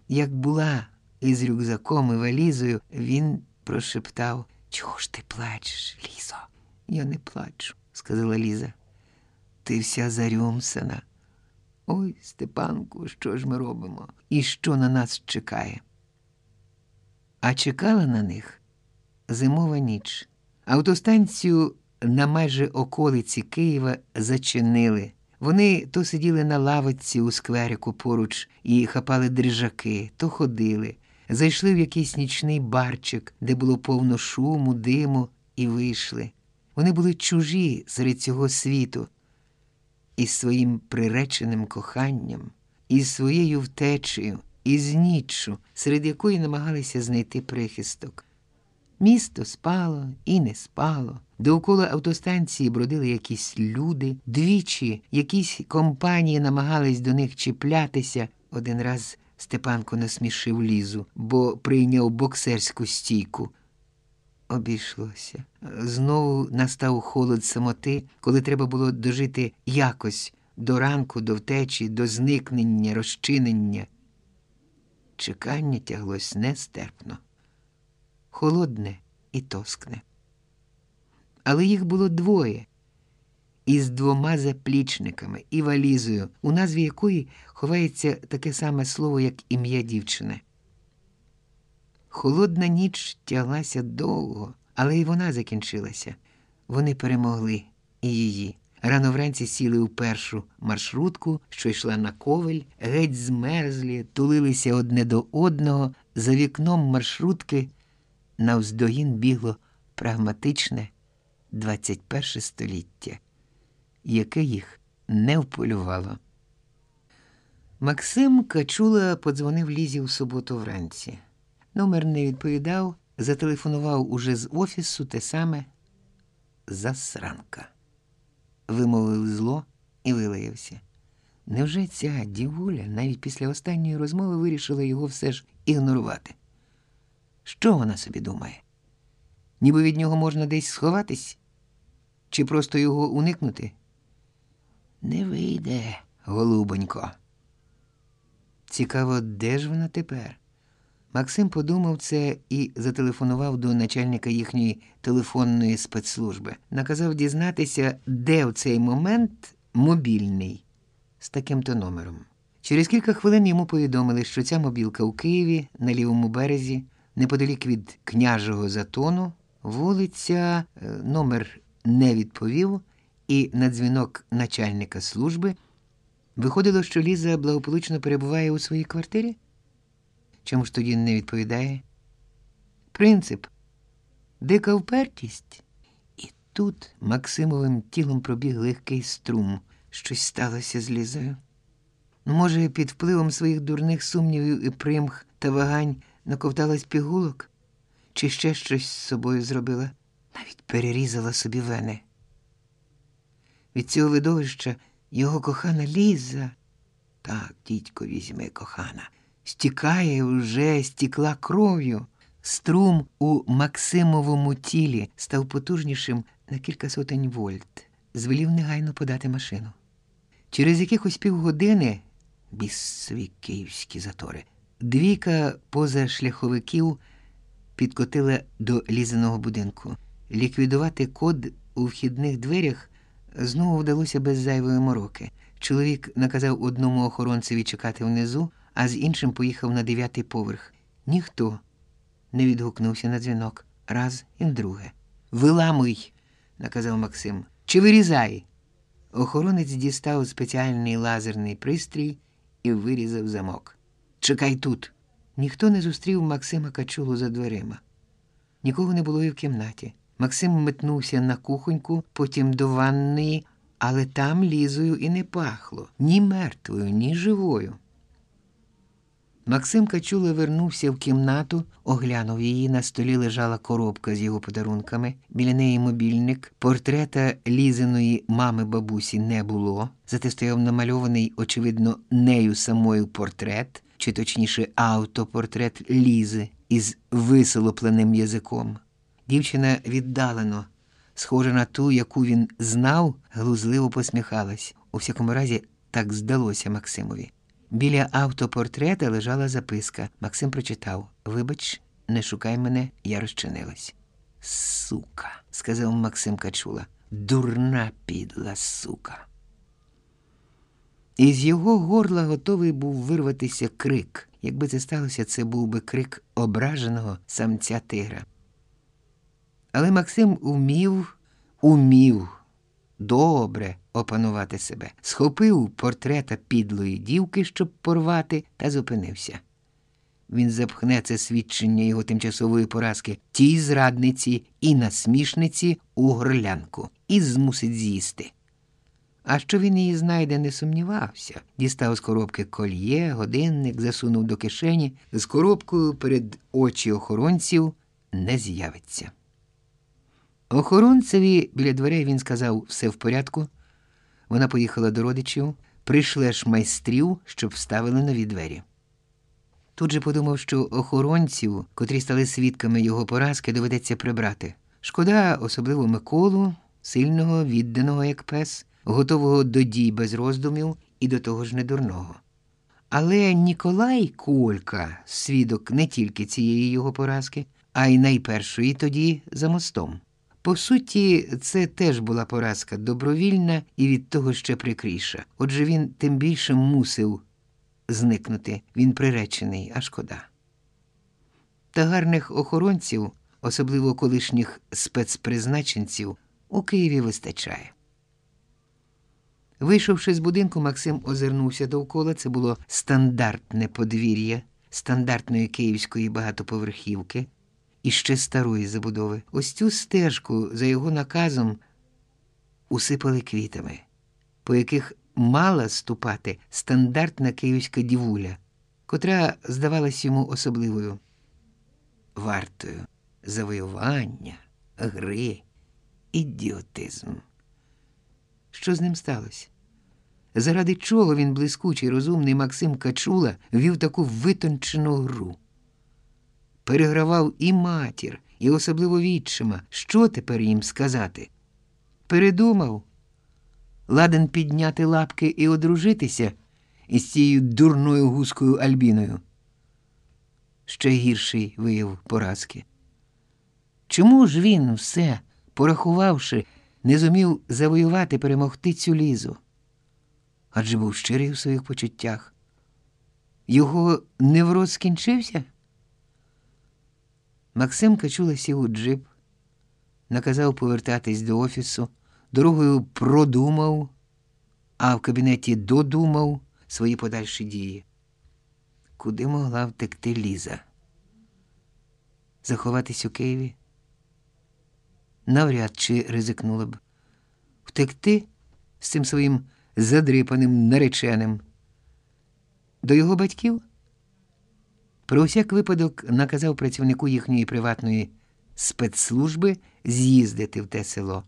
як була із рюкзаком і валізою, він прошептав Чого ж ти плачеш, Лізо? Я не плачу, сказала Ліза. Ти вся зарюмсана. Ой, Степанку, що ж ми робимо? І що на нас чекає? А чекала на них зимова ніч. Автостанцію на майже околиці Києва зачинили. Вони то сиділи на лавиці у скверику поруч і хапали дрижаки, то ходили, зайшли в якийсь нічний барчик, де було повно шуму, диму, і вийшли. Вони були чужі серед цього світу, із своїм приреченим коханням, із своєю втечею, із ніччю, серед якої намагалися знайти прихисток. Місто спало і не спало. Довкола автостанції бродили якісь люди, двічі якісь компанії намагались до них чіплятися. Один раз Степанко насмішив лізу, бо прийняв боксерську стійку. Обійшлося. Знову настав холод самоти, коли треба було дожити якось до ранку, до втечі, до зникнення, розчинення. Чекання тяглось нестерпно, холодне і тоскне. Але їх було двоє із двома заплічниками і валізою, у назві якої ховається таке саме слово, як ім'я дівчини. Холодна ніч тяглася довго, але й вона закінчилася. Вони перемогли і її. Рано вранці сіли у першу маршрутку, що йшла на ковель, геть змерзлі, тулилися одне до одного. За вікном маршрутки навздогін бігло прагматичне 21 століття, яке їх не вполювало. Максим Качула подзвонив Лізі в суботу вранці. Номер не відповідав, зателефонував уже з офісу те саме засранка. Вимовив зло і вилаявся. Невже ця дівуля навіть після останньої розмови вирішила його все ж ігнорувати? Що вона собі думає? Ніби від нього можна десь сховатись? Чи просто його уникнути? Не вийде, голубонько. Цікаво, де ж вона тепер? Максим подумав це і зателефонував до начальника їхньої телефонної спецслужби. Наказав дізнатися, де в цей момент мобільний з таким-то номером. Через кілька хвилин йому повідомили, що ця мобілка у Києві на лівому березі, неподалік від княжого затону, вулиця, е, номер не відповів, і на дзвінок начальника служби виходило, що Ліза благополучно перебуває у своїй квартирі. Чому ж тоді не відповідає? Принцип, дика впертість. І тут Максимовим тілом пробіг легкий струм. Щось сталося з Лізою. Ну, може, під впливом своїх дурних сумнівів і примх та вагань наковталась пігулок, чи ще щось з собою зробила, навіть перерізала собі вени. Від цього видовища його кохана Ліза, так, дідько, візьми, кохана, стікає вже стікла кров'ю. Струм у Максимовому тілі став потужнішим на кілька сотень вольт. Звелів негайно подати машину. Через якихось півгодини бісові київські затори. Двійка позашляховиків підкотила до лізаного будинку. Ліквідувати код у вхідних дверях знову вдалося без зайвої мороки. Чоловік наказав одному охоронцеві чекати внизу, а з іншим поїхав на дев'ятий поверх. Ніхто не відгукнувся на дзвінок раз і вдруге. Виламуй, наказав Максим. Чи вирізай? Охоронець дістав спеціальний лазерний пристрій і вирізав замок. Чекай тут. Ніхто не зустрів Максима Качулу за дверима. Нікого не було і в кімнаті. Максим метнувся на кухоньку, потім до ванної, але там лізою і не пахло ні мертвою, ні живою. Максим Качула вернувся в кімнату, оглянув її. На столі лежала коробка з його подарунками. Біля неї мобільник, портрета лізаної мами бабусі не було. Зате стояв намальований, очевидно, нею самою портрет, чи точніше, автопортрет Лізи із висолопленим язиком. Дівчина віддалено, схожа на ту, яку він знав, глузливо посміхалась. У всякому разі, так здалося Максимові. Біля автопортрета лежала записка. Максим прочитав Вибач, не шукай мене, я розчинилась. Сука, сказав Максим Качула. Дурна підла сука. Із його горла готовий був вирватися крик. Якби це сталося, це був би крик ображеного самця тигра. Але Максим умів, умів добре опанувати себе, схопив портрета підлої дівки, щоб порвати, та зупинився. Він запхне це свідчення його тимчасової поразки тій зрадниці і насмішниці у горлянку і змусить з'їсти. А що він її знайде, не сумнівався. Дістав з коробки кольє, годинник, засунув до кишені, з коробкою перед очі охоронців не з'явиться. Охоронцеві біля дверей він сказав все в порядку. Вона поїхала до родичів, прийшлеш майстрів, щоб вставили нові двері. Тут же подумав, що охоронців, котрі стали свідками його поразки, доведеться прибрати. Шкода, особливо Миколу, сильного, відданого, як пес, готового до дій без роздумів і до того ж недурного. Але Ніколай Колька, свідок не тільки цієї його поразки, а й найпершої тоді за мостом. По суті, це теж була поразка добровільна і від того ще прикріша. Отже, він тим більше мусив зникнути. Він приречений, а шкода. Та гарних охоронців, особливо колишніх спецпризначенців, у Києві вистачає. Вийшовши з будинку, Максим озирнувся довкола. Це було стандартне подвір'я стандартної київської багатоповерхівки і ще старої забудови. Ось цю стежку за його наказом усипали квітами, по яких мала ступати стандартна київська дівуля, котра здавалась йому особливою, вартою завоювання, гри, ідіотизм. Що з ним сталося? Заради чого він блискучий, розумний Максим Качула вів таку витончену гру? Перегравав і матір, і особливо відчима. Що тепер їм сказати? Передумав. ладен підняти лапки і одружитися із цією дурною гускою Альбіною. Ще гірший вияв поразки. Чому ж він все, порахувавши, не зумів завоювати перемогти цю лізу? Адже був щирий у своїх почуттях. Його невроз скінчився? Максим Качула сів у джип, наказав повертатись до офісу, дорогою продумав, а в кабінеті додумав свої подальші дії. Куди могла втекти Ліза? Заховатись у Києві? Навряд чи ризикнула б. Втекти з цим своїм задрипаним нареченим. До його батьків? Про всяк випадок наказав працівнику їхньої приватної спецслужби з'їздити в те село,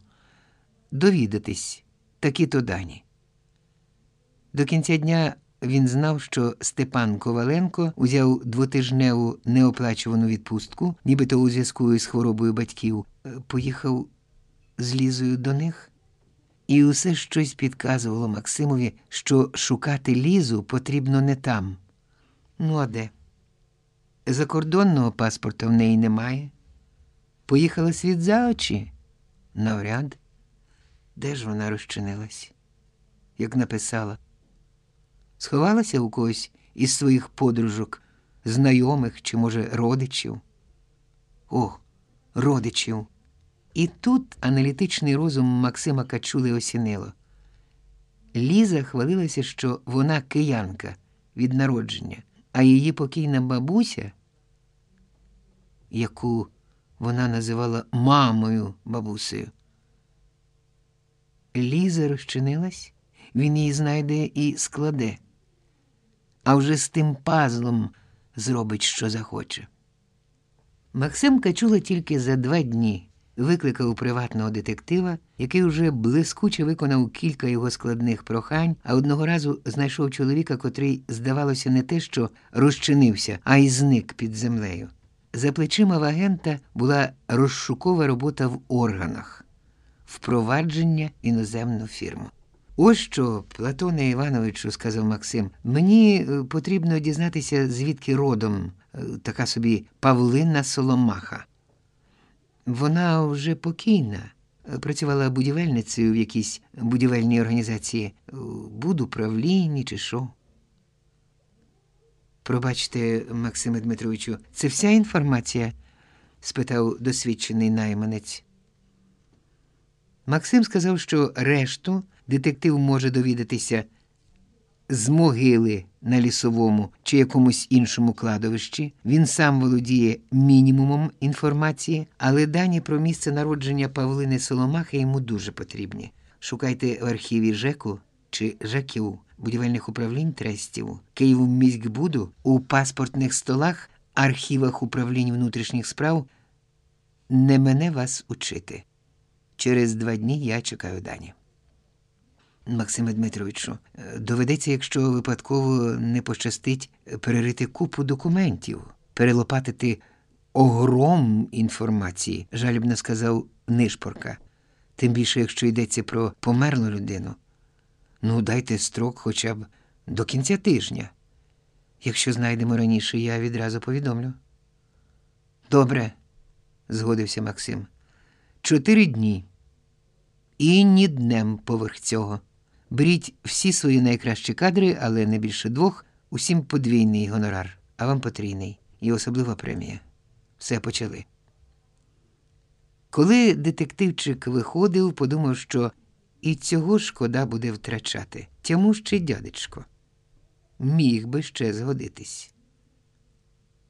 довідатись такі то дані. До кінця дня він знав, що Степан Коваленко узяв двотижневу неоплачувану відпустку, нібито у зв'язку із хворобою батьків, поїхав з Лізою до них. І усе щось підказувало Максимові, що шукати Лізу потрібно не там. Ну, а де? Закордонного паспорта в неї немає. Поїхала світ за очі? Навряд. Де ж вона розчинилась? Як написала, сховалася у когось із своїх подружок, знайомих чи, може, родичів? О, родичів. І тут аналітичний розум Максима Качули осінило. Ліза хвалилася, що вона киянка від народження, а її покійна бабуся, яку вона називала мамою бабусею. Ліза розчинилась, він її знайде і складе, а вже з тим пазлом зробить, що захоче. Максим Качула тільки за два дні викликав приватного детектива, який уже блискуче виконав кілька його складних прохань, а одного разу знайшов чоловіка, котрий, здавалося, не те, що розчинився, а й зник під землею. За плечима в агента була розшукова робота в органах, впровадження іноземну фірму. Ось що, Платоне Івановичу, сказав Максим, мені потрібно дізнатися, звідки родом така собі Павлина Соломаха. Вона вже покійна, працювала будівельницею в якійсь будівельній організації, будуправлінні чи що. Пробачте, Максиме Дмитровичу, це вся інформація? спитав досвідчений найманець. Максим сказав, що решту детектив може довідатися з могили на лісовому чи якомусь іншому кладовищі. Він сам володіє мінімумом інформації, але дані про місце народження Павлини Соломахи йому дуже потрібні. Шукайте в архіві ЖЕКу чи ЖЕКів, будівельних управлінь трестів, Київміськбуду, у паспортних столах, архівах управлінь внутрішніх справ. Не мене вас учити. Через два дні я чекаю дані. Максиме Дмитровичу, доведеться, якщо випадково не пощастить, перерити купу документів, перелопатити огром інформації, жалібно сказав Нишпорка. Тим більше, якщо йдеться про померлу людину. Ну, дайте строк хоча б до кінця тижня. Якщо знайдемо раніше, я відразу повідомлю. Добре, згодився Максим. Чотири дні. І ні днем поверх цього. Беріть всі свої найкращі кадри, але не більше двох, усім подвійний гонорар, а вам потрійний і особлива премія. Все почали. Коли детективчик виходив, подумав, що і цього шкода буде втрачати. Тяму ще дядечко. Міг би ще згодитись.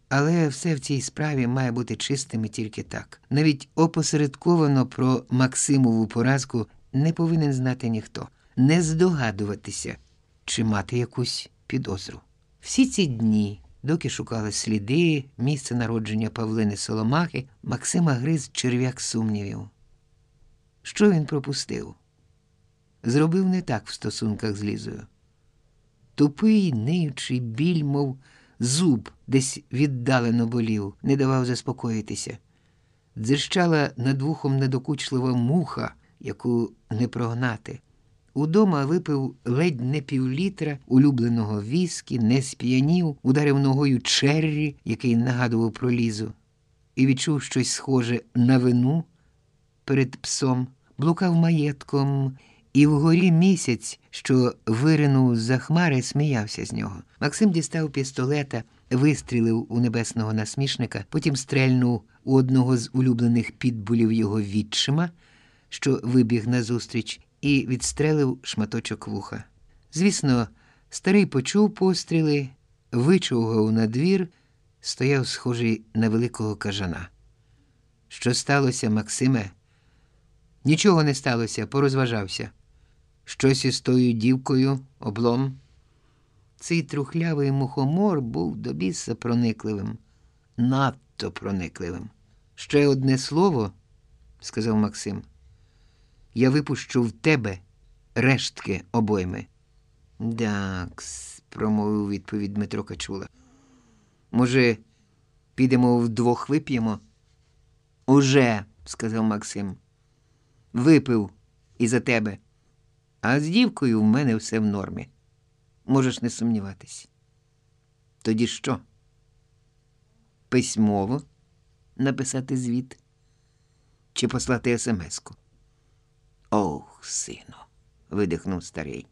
Але все в цій справі має бути чистим і тільки так. Навіть опосередковано про Максимову поразку не повинен знати ніхто, не здогадуватися чи мати якусь підозру. Всі ці дні, доки шукали сліди, місце народження Павлини Соломахи, Максима гриз черв'як сумнівів. Що він пропустив? Зробив не так в стосунках з Лізою. Тупий, ниючий біль, мов зуб десь віддалено болів, не давав заспокоїтися. Дзищала над вухом недокучлива муха, яку не прогнати. Удома випив ледь не півлітра улюбленого віскі, не сп'янів, ударив ногою черрі, який нагадував про лізу, і відчув щось схоже на вину перед псом, блукав маєтком. І вгорі місяць, що виринув за хмари, сміявся з нього. Максим дістав пістолета, вистрілив у небесного насмішника, потім стрельнув у одного з улюблених підбулів його відчима, що вибіг назустріч, і відстрелив шматочок вуха. Звісно, старий почув постріли, вичовгав на двір, стояв схожий на великого кажана. Що сталося, Максиме? Нічого не сталося, порозважався. Щось із тою дівкою, облом. Цей трухлявий мухомор був до біса проникливим, надто проникливим. Ще одне слово, сказав Максим, я випущу в тебе рештки обойми. Дакс, промовив відповідь Дмитро Качула. Може, підемо вдвох вип'ємо? Уже, сказав Максим. Випив і за тебе. А з дівкою в мене все в нормі. Можеш не сумніватись. Тоді що? Письмово написати звіт чи послати смс-ку? Ох, сину, видихнув старий.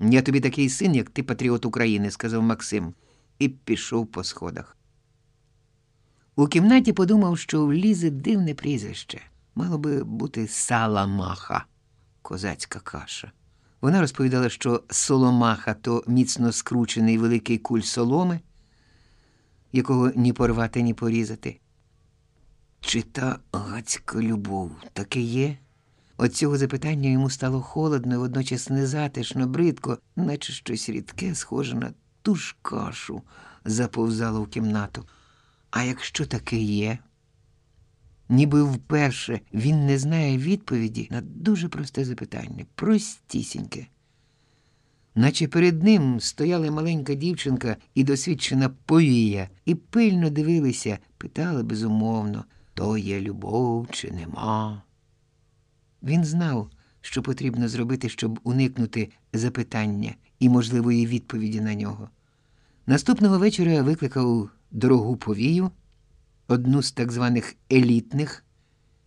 Я тобі такий син, як ти патріот України, сказав Максим, і пішов по сходах. У кімнаті подумав, що в Лізи дивне прізвище. Мало би бути Саламаха, козацька каша. Вона розповідала, що соломаха то міцно скручений великий куль соломи, якого ні порвати, ні порізати. Чи та гацька любов таке є? От цього запитання йому стало холодно, і водночас незатишно, бридко, наче щось рідке, схоже на ту ж кашу, заповзало в кімнату. А якщо таке є? Ніби вперше він не знає відповіді на дуже просте запитання, простісіньке. Наче перед ним стояла маленька дівчинка і досвідчена повія, і пильно дивилися, питали безумовно, то є любов чи нема. Він знав, що потрібно зробити, щоб уникнути запитання і можливої відповіді на нього. Наступного вечора викликав дорогу повію одну з так званих елітних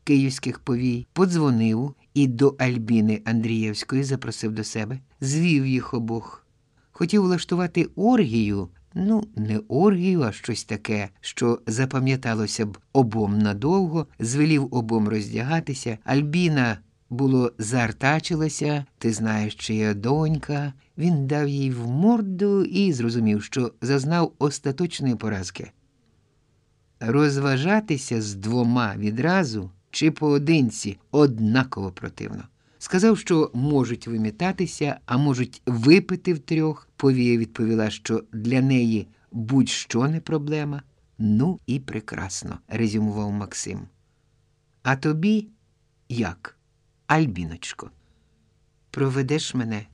київських повій, подзвонив і до Альбіни Андрієвської запросив до себе, звів їх обох. Хотів влаштувати оргію, ну, не оргію, а щось таке, що запам'яталося б обом надовго, звелів обом роздягатися. Альбіна. Було заартачилася, ти знаєш, чия донька. Він дав їй в морду і зрозумів, що зазнав остаточної поразки розважатися з двома відразу чи поодинці однаково противно. Сказав, що можуть вимітатися, а можуть випити втрьох. Повія відповіла, що для неї будь-що не проблема. Ну і прекрасно, резюмував Максим. А тобі як, Альбіночко? Проведеш мене?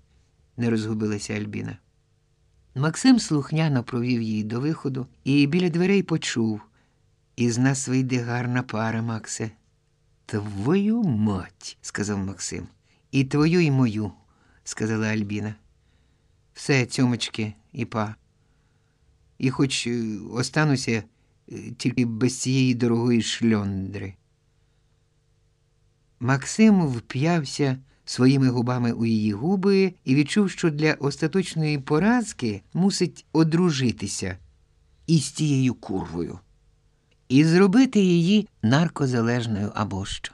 не розгубилася Альбіна. Максим слухняно провів її до виходу і біля дверей почув. Із нас вийде гарна пара, Максе. Твою мать, сказав Максим. І твою, і мою, сказала Альбіна. Все, цьомочки і па. І хоч е, остануся е, тільки без цієї дорогої шльондри. Максим вп'явся своїми губами у її губи і відчув, що для остаточної поразки мусить одружитися із тією курвою і зробити її наркозалежною або що.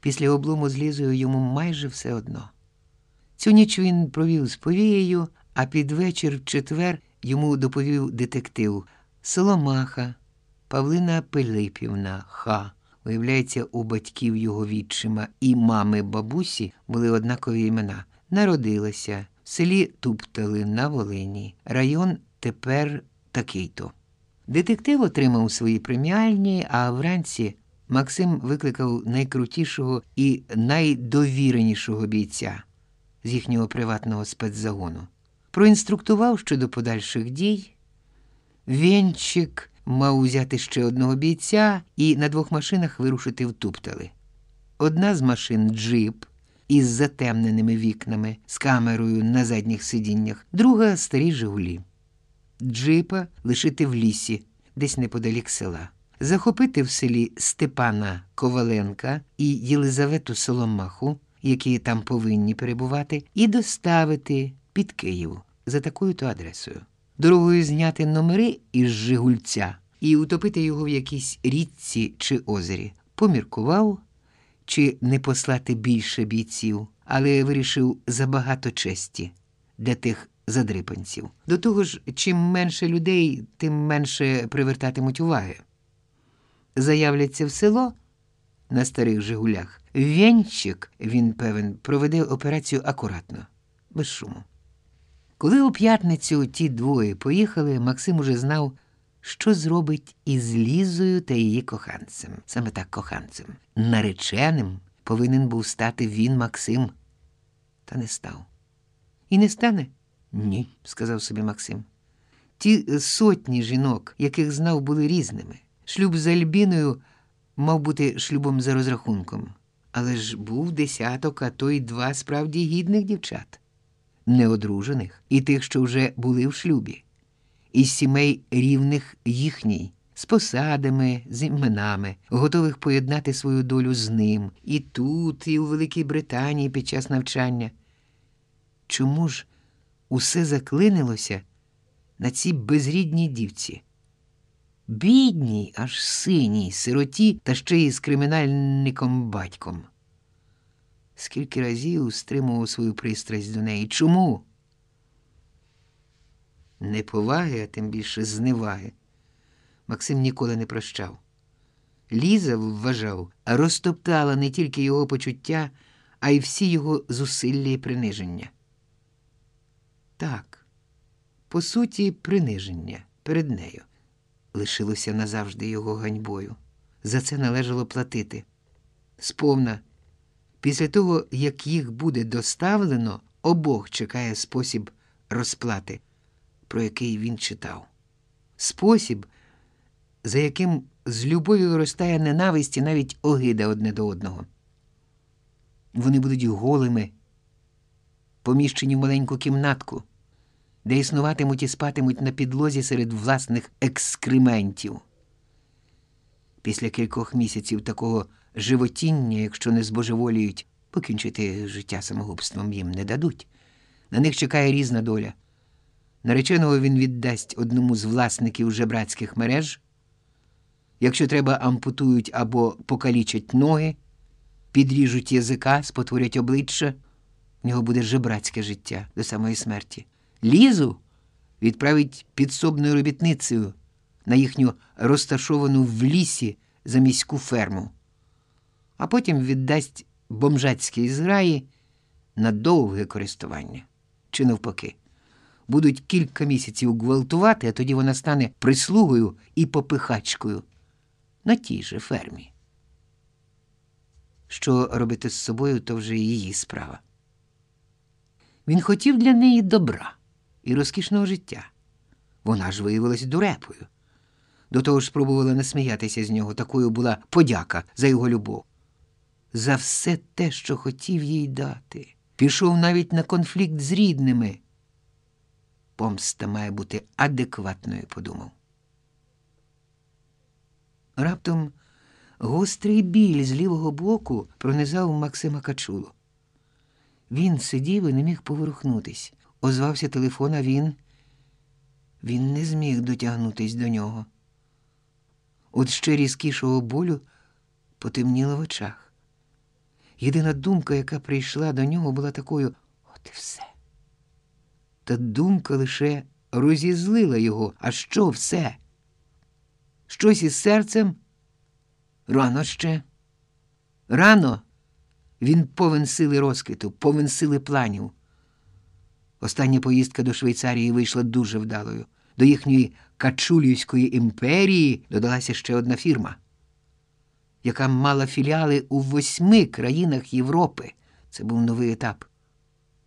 Після облому з Лізою йому майже все одно. Цю ніч він провів з повією, а під вечір в четвер йому доповів детектив Соломаха, Павлина Пилипівна, ха. Виявляється, у батьків його відчима і мами бабусі були однакові імена. Народилася в селі Туптали на Волині. Район тепер такий-то. Детектив отримав свої преміальні, а вранці Максим викликав найкрутішого і найдовіренішого бійця з їхнього приватного спецзагону. Проінструктував щодо подальших дій. Венчик мав узяти ще одного бійця і на двох машинах вирушити в Туптали. Одна з машин джип, із затемненими вікнами, з камерою на задніх сидіннях, друга старі Жигулі. Джипа лишити в лісі, десь неподалік села, захопити в селі Степана Коваленка і Єлизавету Соломаху, які там повинні перебувати, і доставити під Київ за такою то адресою. Дорогою зняти номери із Жигульця і утопити його в якійсь річці чи озері. Поміркував, чи не послати більше бійців, але вирішив забагато честі для тих задрипанців. До того ж, чим менше людей, тим менше привертатимуть уваги. Заявляться в село на старих Жигулях. Венчик, він певен, проведе операцію акуратно, без шуму. Коли у п'ятницю ті двоє поїхали, Максим уже знав, що зробить із Лізою та її коханцем, саме так коханцем. Нареченим повинен був стати він Максим, та не став. І не стане? Ні, сказав собі Максим. Ті сотні жінок, яких знав, були різними. Шлюб з Альбіною мав бути шлюбом за розрахунком, але ж був десяток, а то й два справді гідних дівчат, неодружених і тих, що вже були в шлюбі, із сімей рівних їхній, з посадами, з іменами, готових поєднати свою долю з ним і тут, і у Великій Британії під час навчання. Чому ж усе заклинилося на цій безрідній дівці? Бідній, аж синій, сироті та ще й з кримінальником батьком. Скільки разів стримував свою пристрасть до неї? Чому? Неповаги, а тим більше зневаги. Максим ніколи не прощав. Ліза вважав, розтоптала не тільки його почуття, а й всі його зусилля і приниження. Так, по суті, приниження перед нею лишилося назавжди його ганьбою. За це належало платити. Сповна, після того, як їх буде доставлено, обох чекає спосіб розплати, про який він читав. Спосіб, за яким з любов'ю виростає ненависть і навіть огида одне до одного. Вони будуть голими, поміщені в маленьку кімнатку де існуватимуть і спатимуть на підлозі серед власних екскрементів. Після кількох місяців такого животіння, якщо не збожеволіють, покінчити життя самогубством їм не дадуть. На них чекає різна доля. Нареченого він віддасть одному з власників жебрацьких мереж. Якщо треба, ампутують або покалічать ноги, підріжуть язика, спотворять обличчя, в нього буде жебрацьке життя до самої смерті. Лізу відправить підсобною робітницею на їхню розташовану в лісі за міську ферму, а потім віддасть бомжацькій зграї на довге користування чи навпаки. Будуть кілька місяців гвалтувати, а тоді вона стане прислугою і попихачкою на тій же фермі. Що робити з собою, то вже її справа. Він хотів для неї добра і розкішного життя. Вона ж виявилась дурепою. До того ж спробувала насміятися з нього, такою була подяка за його любов. За все те, що хотів їй дати, пішов навіть на конфлікт з рідними. Помста має бути адекватною, подумав. Раптом гострий біль з лівого боку пронизав Максима Качулу. Він сидів і не міг поворухнутись. Озвався телефон, а він. Він не зміг дотягнутись до нього. От ще різкішого болю потемніло в очах. Єдина думка, яка прийшла до нього, була такою от і все. Та думка лише розізлила його. А що все? Щось із серцем? Рано ще. Рано він повен сили розквіту, повен сили планів. Остання поїздка до Швейцарії вийшла дуже вдалою. До їхньої Качулівської імперії додалася ще одна фірма, яка мала філіали у восьми країнах Європи. Це був новий етап.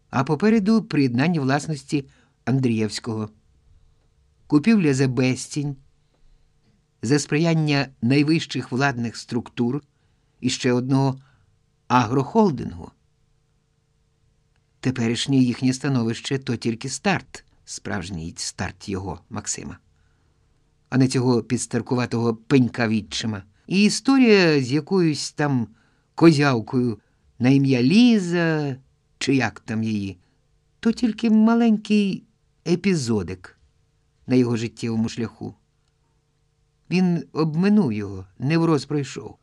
А попереду приєднання власності Андрієвського, купівля за безцінь, за сприяння найвищих владних структур і ще одного агрохолдингу. теперішнє їхнє становище то тільки старт, справжній старт його Максима, а не цього підстаркуватого пенька відчима. І історія з якоюсь там козявкою на ім'я Ліза, чи як там її, то тільки маленький епізодик на його життєвому шляху. Він обминув його, невроз пройшов.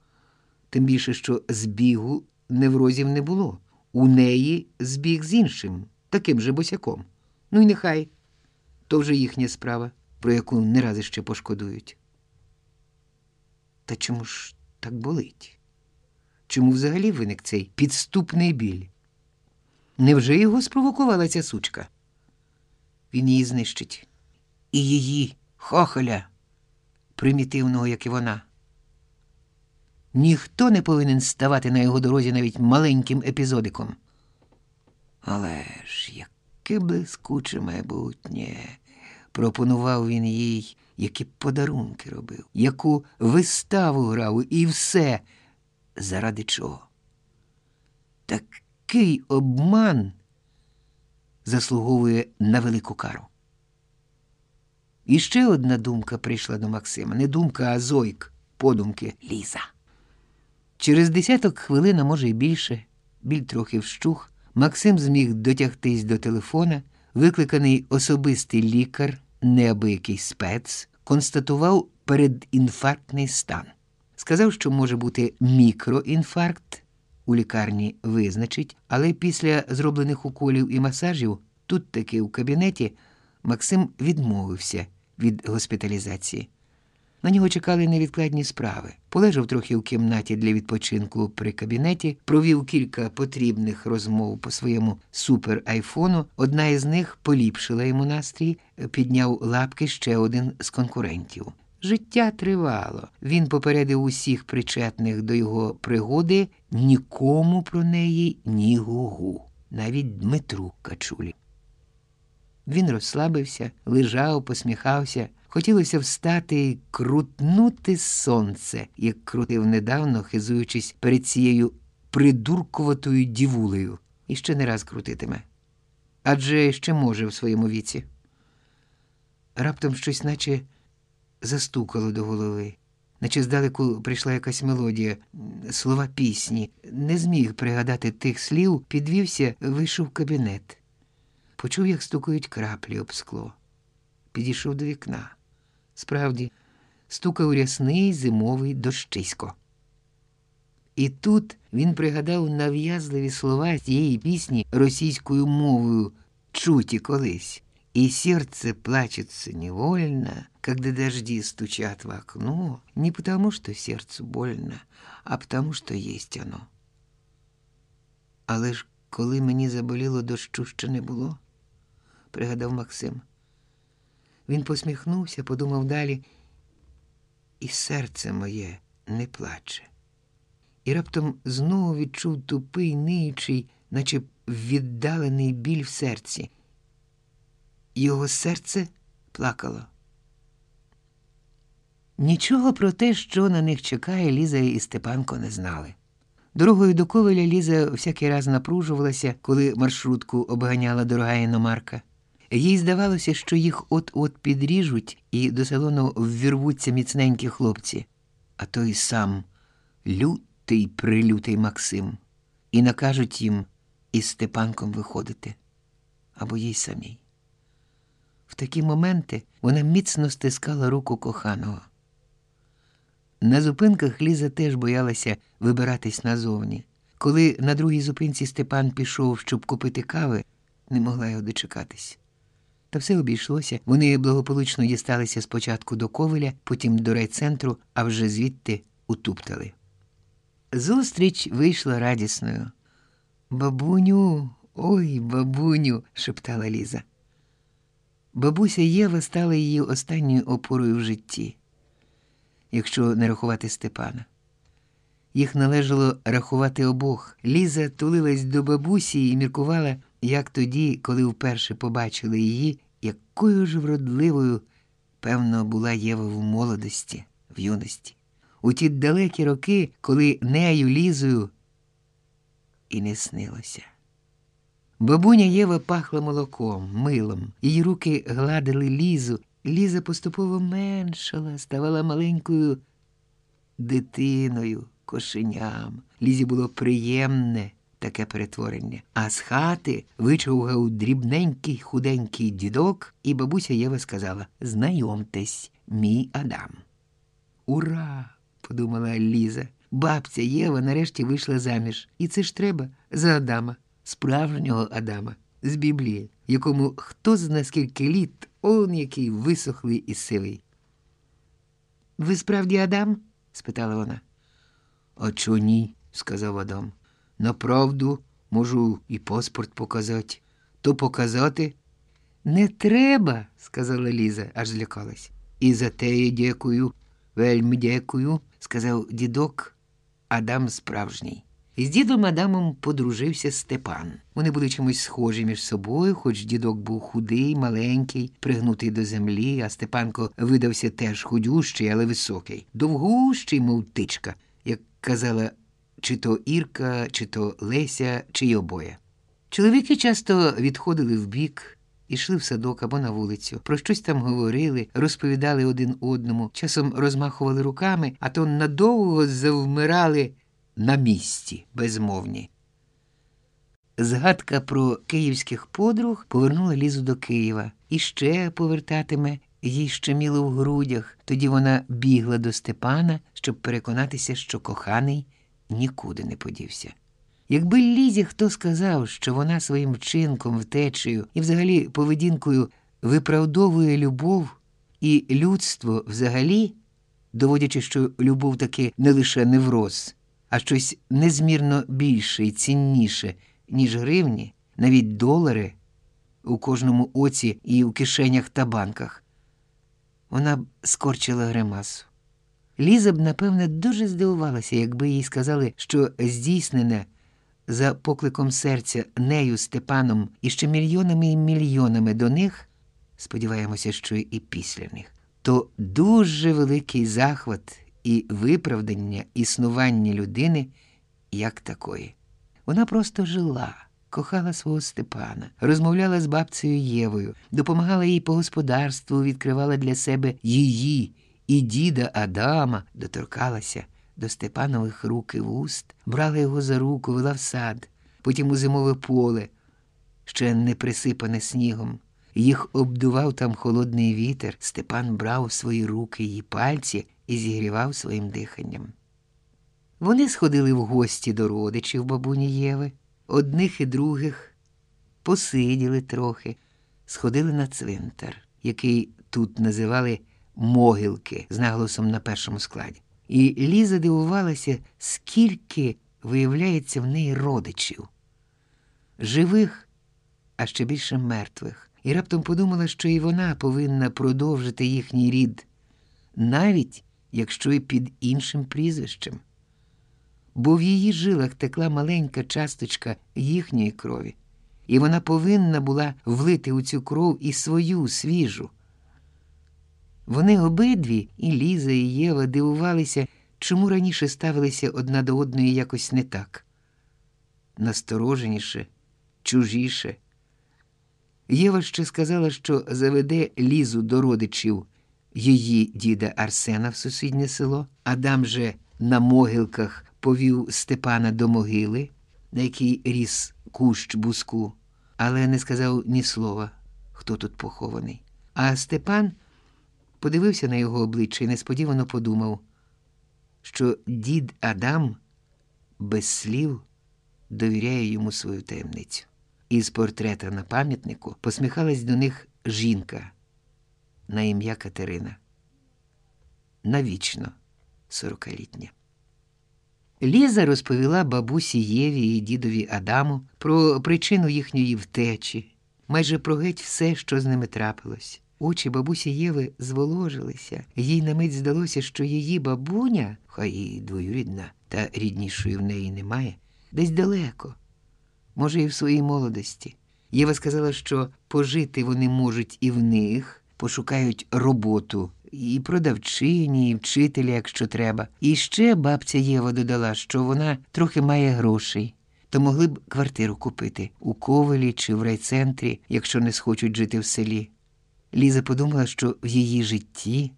Тим більше, що збігу неврозів не було. У неї збіг з іншим, таким же босяком. Ну і нехай то вже їхня справа, про яку не раз іще пошкодують. Та чому ж так болить? Чому взагалі виник цей підступний біль? Невже його спровокувала ця сучка? Він її знищить. І її хохоля, примітивного, як і вона. Ніхто не повинен ставати на його дорозі навіть маленьким епізодиком. Але ж яке блискуче майбутнє, пропонував він їй, які подарунки робив, яку виставу грав, і все. Заради чого? Такий обман заслуговує на велику кару. І ще одна думка прийшла до Максима. Не думка, а зойк, подумки Ліза. Через десяток хвилин, а може й більше, біль трохи вщух, Максим зміг дотягтись до телефона, викликаний особистий лікар, неабиякий спец, констатував передінфарктний стан. Сказав, що може бути мікроінфаркт, у лікарні визначить, але після зроблених уколів і масажів тут таки у кабінеті Максим відмовився від госпіталізації. На нього чекали невідкладні справи. Полежав трохи в кімнаті для відпочинку при кабінеті, провів кілька потрібних розмов по своєму супер-айфону. Одна із них поліпшила йому настрій, підняв лапки ще один з конкурентів. Життя тривало. Він попередив усіх причетних до його пригоди нікому про неї ні гугу, навіть Дмитру Качулі. Він розслабився, лежав, посміхався. Хотілося встати і крутнути сонце, як крутив недавно, хизуючись перед цією придуркуватою дівулею, і ще не раз крутитиме. Адже ще може в своєму віці. Раптом щось, наче застукало до голови, наче здалеку прийшла якась мелодія, слова пісні. Не зміг пригадати тих слів, підвівся, вийшов в кабінет. Почув, як стукають краплі об скло. Підійшов до вікна. Справді, стукав рясний зимовий дощисько. І тут він пригадав нав'язливі слова цієї пісні російською мовою чуті колись. И сердце плачется невольно, когда дожди стучат в окно, не потому, что сердцу больно, а потому, що єсть оно. Але ж коли мені заболіло дощу ще не було, пригадав Максим. Він посміхнувся, подумав далі, і серце моє не плаче. І раптом знову відчув тупий, ниючий, наче віддалений біль в серці. Його серце плакало. Нічого про те, що на них чекає, Ліза і Степанко не знали. Дорогою до Ковеля Ліза всякий раз напружувалася, коли маршрутку обганяла дорога іномарка. Їй здавалося, що їх от-от підріжуть і до салону ввірвуться міцненькі хлопці, а той сам лютий прилютий Максим, і накажуть їм із Степанком виходити або їй самій. В такі моменти вона міцно стискала руку коханого. На зупинках Ліза теж боялася вибиратись назовні. Коли на другій зупинці Степан пішов, щоб купити кави, не могла його дочекатись. Та все обійшлося. Вони благополучно дісталися спочатку до Ковеля, потім до райцентру, а вже звідти утуптали. Зустріч вийшла радісною. Бабуню, ой, бабуню, шептала Ліза. Бабуся Єва стала її останньою опорою в житті, якщо не рахувати Степана. Їх належало рахувати обох. Ліза тулилась до бабусі і міркувала, як тоді, коли вперше побачили її, якою ж вродливою, певно, була Єва в молодості, в юності. У ті далекі роки, коли нею Лізою і не снилося. Бабуня Єва пахла молоком, милом, її руки гладили лізу. Ліза поступово меншала, ставала маленькою дитиною, кошеням. Лізі було приємне таке перетворення. А з хати вичовгав дрібненький худенький дідок, і бабуся Єва сказала Знайомтесь, мій Адам. Ура! подумала Ліза. Бабця Єва нарешті вийшла заміж. І це ж треба за Адама, справжнього Адама з Біблії, якому хто зна скільки літ, он який висохлий і сивий. Ви справді Адам? спитала вона. А чо ні? сказав Адам. Направду можу і паспорт показати. То показати? Не треба, сказала Ліза, аж злякалась. І за те я дякую, вельми дякую, сказав дідок Адам справжній. З дідом Адамом подружився Степан. Вони були чимось схожі між собою, хоч дідок був худий, маленький, пригнутий до землі, а Степанко видався теж худющий, але високий, довгущий, мов тичка, як казала чи то Ірка, чи то Леся, чи й обоє. Чоловіки часто відходили вбік, ішли в садок або на вулицю, про щось там говорили, розповідали один одному, часом розмахували руками, а то надовго завмирали на місці безмовні. Згадка про київських подруг повернула Лізу до Києва і ще повертатиме їй щеміло в грудях. Тоді вона бігла до Степана, щоб переконатися, що коханий нікуди не подівся. Якби Лізі хто сказав, що вона своїм вчинком, втечею і взагалі поведінкою виправдовує любов і людство взагалі, доводячи, що любов таки не лише невроз, а щось незмірно більше і цінніше, ніж гривні, навіть долари у кожному оці і в кишенях та банках, вона б скорчила гримасу. Ліза б, напевне, дуже здивувалася, якби їй сказали, що здійснене за покликом серця нею Степаном і ще мільйонами і мільйонами до них, сподіваємося, що і після них, то дуже великий захват і виправдання існування людини як такої. Вона просто жила. Кохала свого Степана, розмовляла з бабцею Євою, допомагала їй по господарству, відкривала для себе її і діда Адама доторкалася до Степанових рук і вуст, брала його за руку, вела в сад, потім у зимове поле, ще не присипане снігом. Їх обдував там холодний вітер. Степан брав в свої руки її пальці і зігрівав своїм диханням. Вони сходили в гості до родичів бабуні Єви, одних і других, посиділи трохи, сходили на цвинтар, який тут називали могилки з наголосом на першому складі. І Ліза дивувалася, скільки виявляється в неї родичів, живих, а ще більше мертвих, і раптом подумала, що і вона повинна продовжити їхній рід, навіть якщо і під іншим прізвищем. Бо в її жилах текла маленька часточка їхньої крові, і вона повинна була влити у цю кров і свою свіжу. Вони обидві, і Ліза, і Єва, дивувалися, чому раніше ставилися одна до одної якось не так настороженіше, чужіше. Єва ще сказала, що заведе Лізу до родичів її діда Арсена в сусіднє село, Адам же на могилках повів Степана до могили, на якій ріс кущ буску, але не сказав ні слова, хто тут похований. А Степан подивився на його обличчя і несподівано подумав, що дід Адам без слів довіряє йому свою таємницю. Із портрета на пам'ятнику посміхалась до них жінка на ім'я Катерина. Навічно сорокалітня. Ліза розповіла бабусі Єві і дідові Адаму про причину їхньої втечі, майже про геть все, що з ними трапилось. Очі бабусі Єви зволожилися, їй на мить здалося, що її бабуня, хай і двоюрідна, та ріднішої в неї немає, десь далеко, може, і в своїй молодості. Єва сказала, що пожити вони можуть і в них, пошукають роботу і продавчині, і вчителя, якщо треба. І ще бабця Єва додала, що вона трохи має грошей. то могли б квартиру купити у Ковелі чи в райцентрі, якщо не схочуть жити в селі. Ліза подумала, що в її житті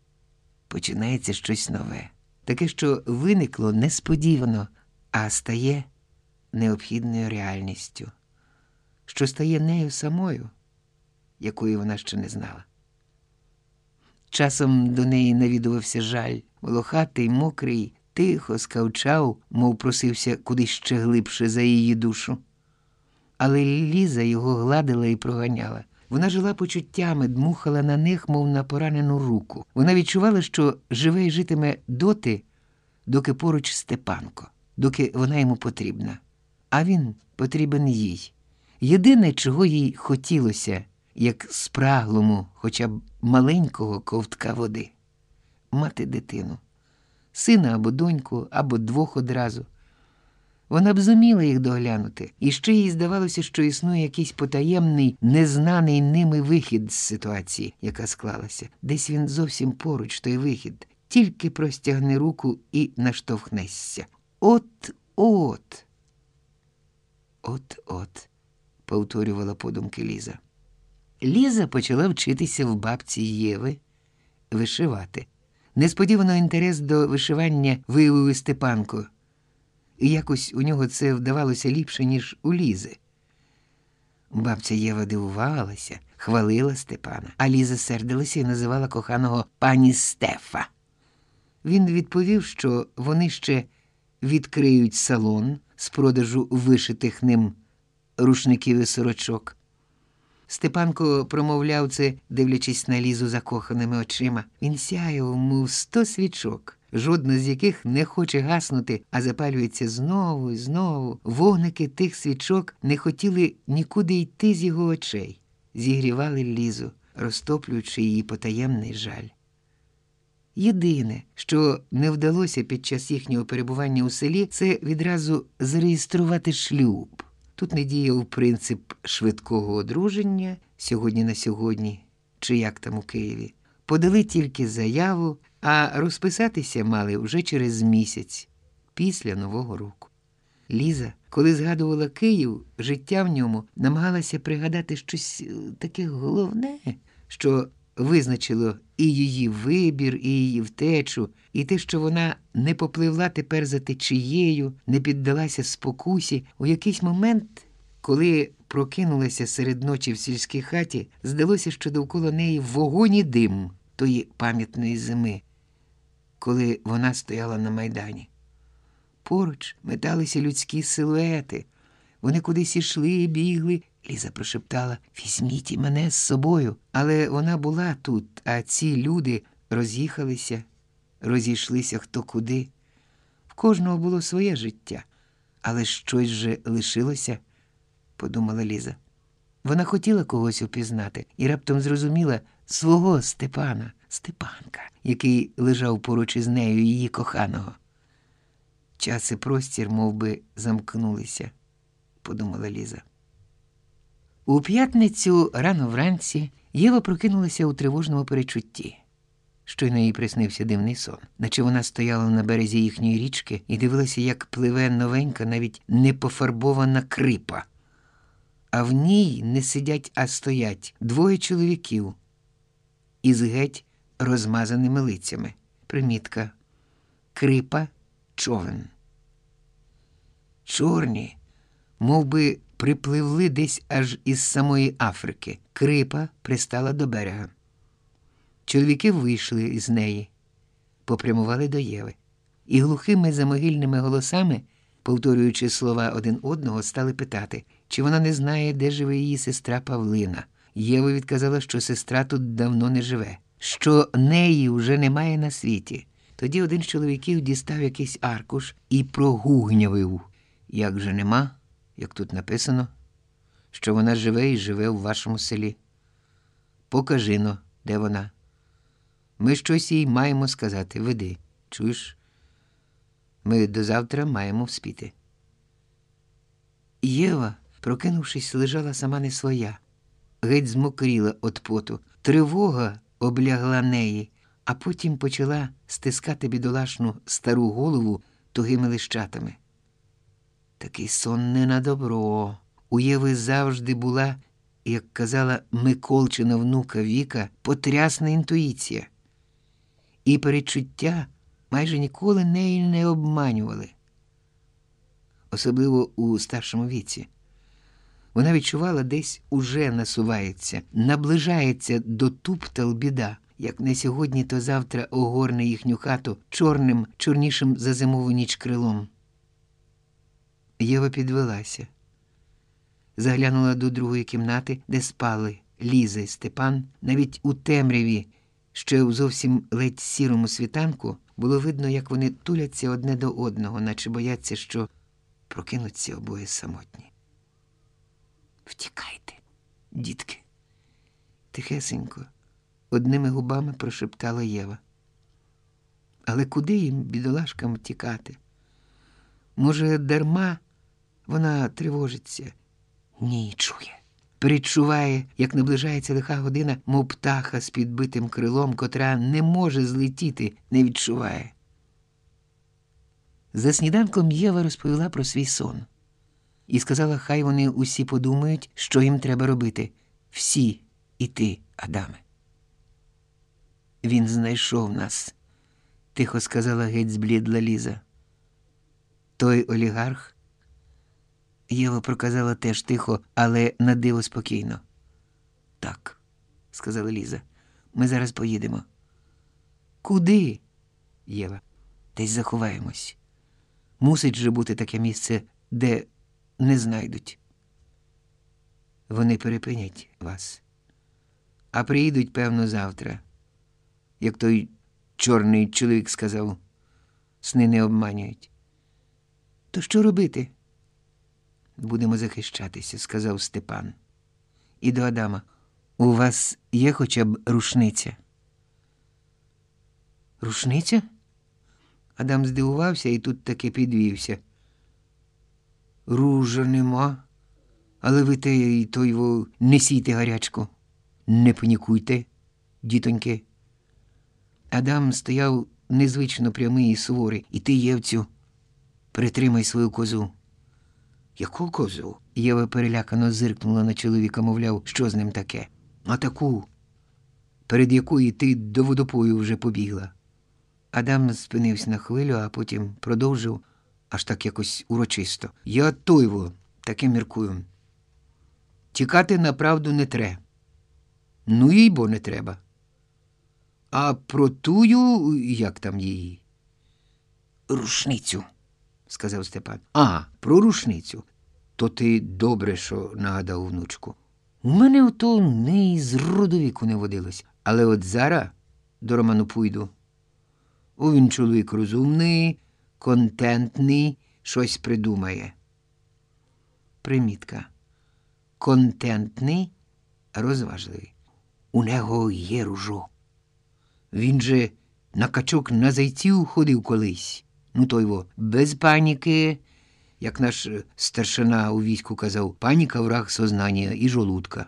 починається щось нове, таке, що виникло несподівано, а стає необхідною реальністю, що стає нею самою, якої вона ще не знала. Часом до неї навідувався жаль, волохатий, мокрий, тихо скавчав, мов просився кудись ще глибше за її душу. Але Ліза його гладила і проганяла. Вона жила почуттями, дмухала на них, мов на поранену руку. Вона відчувала, що живе і житиме доти, доки поруч Степанко, доки вона йому потрібна. А він потрібен їй. Єдине, чого їй хотілося, як спраглому, хоча б маленького ковтка води мати дитину, сина або доньку, або двох одразу. Вона б зуміла їх доглянути, і ще їй здавалося, що існує якийсь потаємний, незнаний ними вихід з ситуації, яка склалася. Десь він зовсім поруч, той вихід, тільки простягни руку і наштовхнешся. От-от. От-от, повторювала подумки Ліза. Ліза почала вчитися в бабці Єви вишивати. Несподівано інтерес до вишивання виявив Степанко, і якось у нього це вдавалося ліпше, ніж у Лізи. Бабця Єва дивувалася, хвалила Степана, а Ліза сердилася і називала коханого пані Стефа. Він відповів, що вони ще відкриють салон з продажу вишитих ним рушників і сорочок. Степанко промовляв це, дивлячись на лізу закоханими очима. Він сяяв, мов сто свічок, жодна з яких не хоче гаснути, а запалюється знову і знову. Вогники тих свічок не хотіли нікуди йти з його очей, зігрівали лізу, розтоплюючи її потаємний жаль. Єдине, що не вдалося під час їхнього перебування у селі, це відразу зареєструвати шлюб. Тут не діяв принцип швидкого одруження сьогодні на сьогодні, чи як там у Києві. Подали тільки заяву, а розписатися мали вже через місяць, після Нового року. Ліза, коли згадувала Київ, життя в ньому намагалася пригадати щось е, таке головне, що визначило і її вибір, і її втечу, і те, що вона не попливла тепер за течією, не піддалася спокусі, у якийсь момент, коли прокинулася серед ночі в сільській хаті, здалося, що довкола неї вогонь і дим тої пам'ятної зими, коли вона стояла на майдані. Поруч металися людські силуети. Вони кудись ішли, бігли. Ліза прошептала Візьміть мене з собою. Але вона була тут, а ці люди роз'їхалися, розійшлися хто куди. В кожного було своє життя, але щось же лишилося, подумала Ліза. Вона хотіла когось упізнати і раптом зрозуміла свого Степана, Степанка, який лежав поруч із нею її коханого. Час і простір мов би, замкнулися, подумала Ліза. У п'ятницю рано вранці Єва прокинулася у тривожному перечутті. Щойно їй приснився дивний сон, наче вона стояла на березі їхньої річки і дивилася, як пливе новенька, навіть не пофарбована крипа. А в ній не сидять, а стоять двоє чоловіків із геть розмазаними лицями. Примітка. Крипа човен. Чорні, мов би, припливли десь аж із самої Африки. Крипа пристала до берега. Чоловіки вийшли з неї, попрямували до Єви, і глухими замогильними голосами, повторюючи слова один одного, стали питати, чи вона не знає, де живе її сестра Павлина. Єва відказала, що сестра тут давно не живе, що неї вже немає на світі. Тоді один з чоловіків дістав якийсь аркуш і прогугнявив. Як же нема, як тут написано, що вона живе і живе у вашому селі. Покажи но, де вона. Ми щось їй маємо сказати. Веди, чуєш? Ми до завтра маємо вспіти. Єва, прокинувшись, лежала сама не своя, геть змокріла від поту. Тривога облягла неї, а потім почала стискати бідолашну стару голову тугими лищатами. Такий сон не на добро. У Єви завжди була, як казала Миколчина внука Віка, потрясна інтуїція. І перечуття майже ніколи неї не обманювали, особливо у старшому віці. Вона відчувала, десь уже насувається, наближається до туптал біда, як не сьогодні, то завтра огорне їхню хату чорним, чорнішим за зимову ніч крилом. Єва підвелася, заглянула до другої кімнати, де спали Ліза і Степан. Навіть у темряві, ще у зовсім ледь сірому світанку, було видно, як вони туляться одне до одного, наче бояться, що прокинуться обоє самотні. Втікайте, дітки, тихесенько, одними губами прошептала Єва. Але куди їм, бідолашкам, втікати? Може, дарма вона тривожиться? Ні, чує. Перечуває, як наближається лиха година, мов птаха з підбитим крилом, котра не може злетіти, не відчуває. За сніданком Єва розповіла про свій сон і сказала, хай вони усі подумають, що їм треба робити. Всі і ти, Адаме. Він знайшов нас, тихо сказала геть зблідла Ліза. Той олігарх. Єва проказала теж тихо, але на диво спокійно. Так, сказала Ліза, ми зараз поїдемо. Куди? Єва. Десь заховаємось. Мусить же бути таке місце, де не знайдуть. Вони перепинять вас, а приїдуть, певно, завтра. Як той чорний чоловік сказав, сни не обманюють. То що робити? Будемо захищатися, сказав Степан. І до Адама. У вас є хоча б рушниця? Рушниця? Адам здивувався і тут таки підвівся. Ружа нема, але ви те й то його несійте гарячку. Не панікуйте, дітоньки. Адам стояв незвично прямий і суворий. І ти, Євцю, притримай свою козу. Яку козу? Єва перелякано зиркнула на чоловіка, мовляв, що з ним таке. А таку, перед якою ти до водопою вже побігла. Адам спинився на хвилю, а потім продовжив аж так якось урочисто. Я тойво, таке міркую. Тікати направду не тре. Ну їй бо не треба. А про тую, як там її? Рушницю, сказав Степан. А, про рушницю. То ти добре, що нагадав внучку. У мене ото не із роду віку не водилось. Але от зараз до Роману пойду. О, він чоловік розумний, контентний, щось придумає. Примітка. Контентний, розважливий. У нього є ружо. Він же на качок на зайців ходив колись. Ну, то його без паніки, як наш е, старшина у війську казав, паніка враг сознання і жолудка.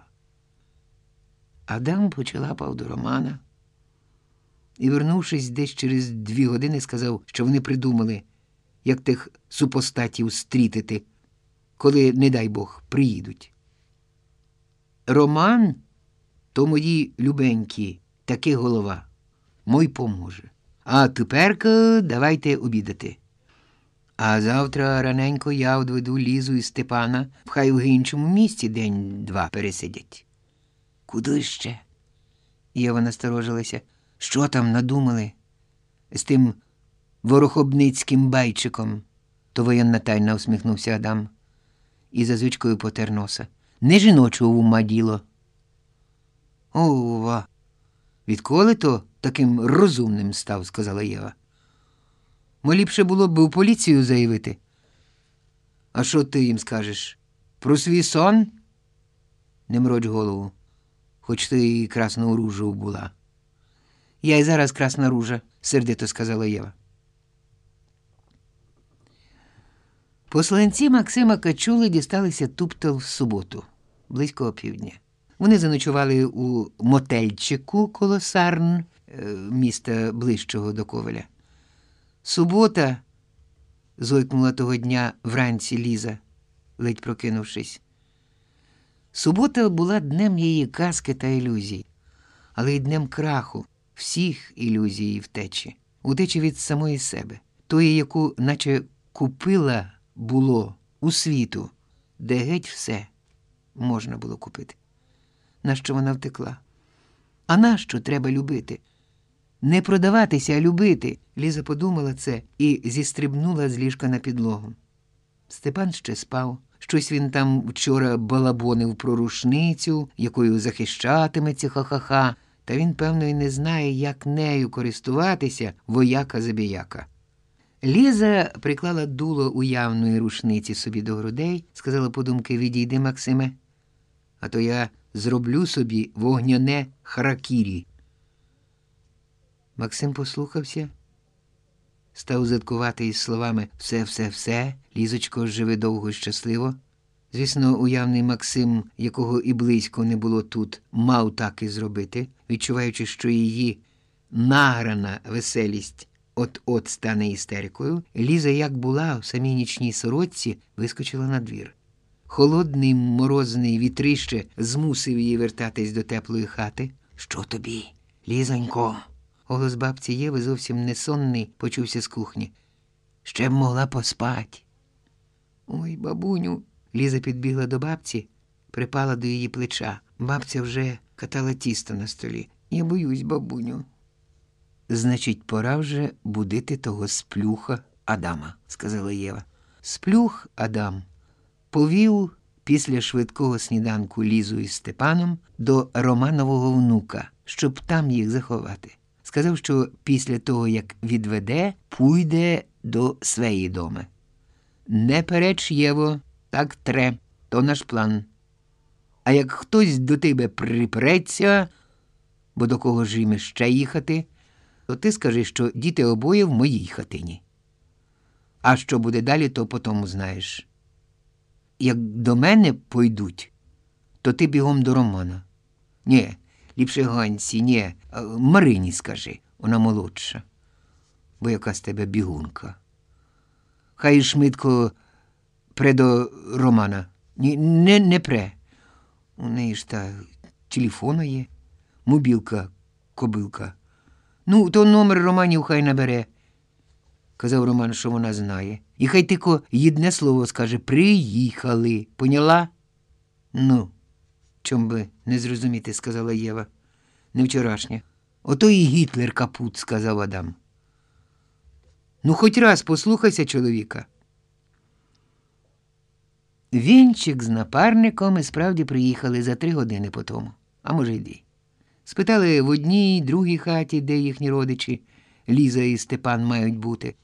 Адам почалапав до Романа і, вернувшись десь через дві години, сказав, що вони придумали, як тих супостатів стрітити, коли, не дай Бог, приїдуть. Роман то мої любенькі, таки голова, мой поможе. А теперка давайте обідати. А завтра раненько я одведу Лізу і Степана, хай в іншому місці день-два пересидять. Куди ще? Єва насторожилася. Що там надумали? З тим ворохобницьким байчиком, то воєнна тайна усміхнувся Адам і за звичкою потер носа. Не жіночого ума діло. Ова. Відколи то таким розумним став, сказала Єва. Мо ліпше було б у поліцію заявити. А що ти їм скажеш? Про свій сон? Не мроч голову, хоч ти і красного ружу була. Я й зараз красна ружа, сердито сказала Єва. Посланці Максима Качули дісталися туптал в суботу, близько опівдня. Вони заночували у мотельчику коло Сарн, е, міста ближчого до Ковеля. Субота зойкнула того дня вранці Ліза, ледь прокинувшись. Субота була днем її казки та ілюзій, але й днем краху, всіх ілюзій і втечі, утечі від самої себе, тої, яку наче купила було у світу, де геть все можна було купити. Нащо вона втекла? А нащо треба любити? Не продаватися, а любити. Ліза подумала це і зістрибнула з ліжка на підлогу. Степан ще спав. Щось він там вчора балабонив про рушницю, якою захищатиметься ха-ха-ха, та він, певно, і не знає, як нею користуватися вояка забіяка. Ліза приклала дуло уявної рушниці собі до грудей, сказала подумки відійди, Максиме, а то я зроблю собі вогняне харакірі. Максим послухався, став заткувати із словами все, все, все, лізочко, живи довго і щасливо. Звісно, уявний Максим, якого і близько не було тут, мав так і зробити, відчуваючи, що її награна веселість от-от стане істерикою, Ліза, як була в самій нічній сорочці, вискочила на двір. Холодний морозний вітрище змусив її вертатись до теплої хати. Що тобі, лізонько? Голос бабці Єви зовсім несонний почувся з кухні. Ще б могла поспать. Ой, бабуню. Ліза підбігла до бабці, припала до її плеча. Бабця вже катала тісто на столі. Я боюсь, бабуню. Значить, пора вже будити того сплюха Адама, сказала Єва. Сплюх Адам повів після швидкого сніданку Лізу із Степаном до Романового внука, щоб там їх заховати. Сказав, що після того, як відведе, пуйде до своєї доми. Не переч, Єво, так тре, то наш план. А як хтось до тебе припреться, бо до кого ж їм ще їхати, то ти скажи, що діти обоє в моїй хатині. А що буде далі, то потім знаєш. Як до мене пойдуть, то ти бігом до Романа. Ні, ліпше Ганці, ні, Марині скажи, вона молодша, бо яка з тебе бігунка. Хай швидко пре до Романа. Ні, не, не пре. У неї ж та телефона є, мобілка, кобилка. Ну, то номер Романів хай набере. Казав Роман, що вона знає. І хай тільки єдне слово скаже приїхали. Поняла? Ну, чом би не зрозуміти, сказала Єва. Не вчорашня. Ото і Гітлер капут, сказав Адам. Ну, хоч раз послухайся чоловіка. Вінчик з напарником і справді приїхали за три години по тому, а може, й дві. Спитали в одній, другій хаті, де їхні родичі, Ліза і Степан мають бути.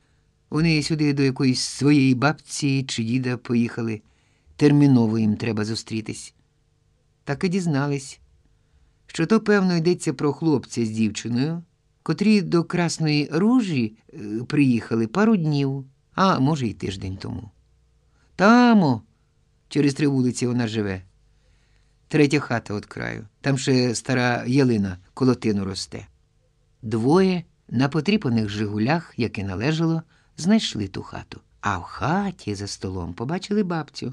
Вони сюди до якоїсь своєї бабці чи діда поїхали. Терміново їм треба зустрітись. Так і дізнались, що то, певно, йдеться про хлопця з дівчиною, котрі до Красної Ружі е, приїхали пару днів, а може, й тиждень тому. Тамо, через три вулиці вона живе. Третя хата від краю. Там ще стара ялина колотину росте. Двоє на потріпаних Жигулях, як і належало, знайшли ту хату. А в хаті за столом побачили бабцю,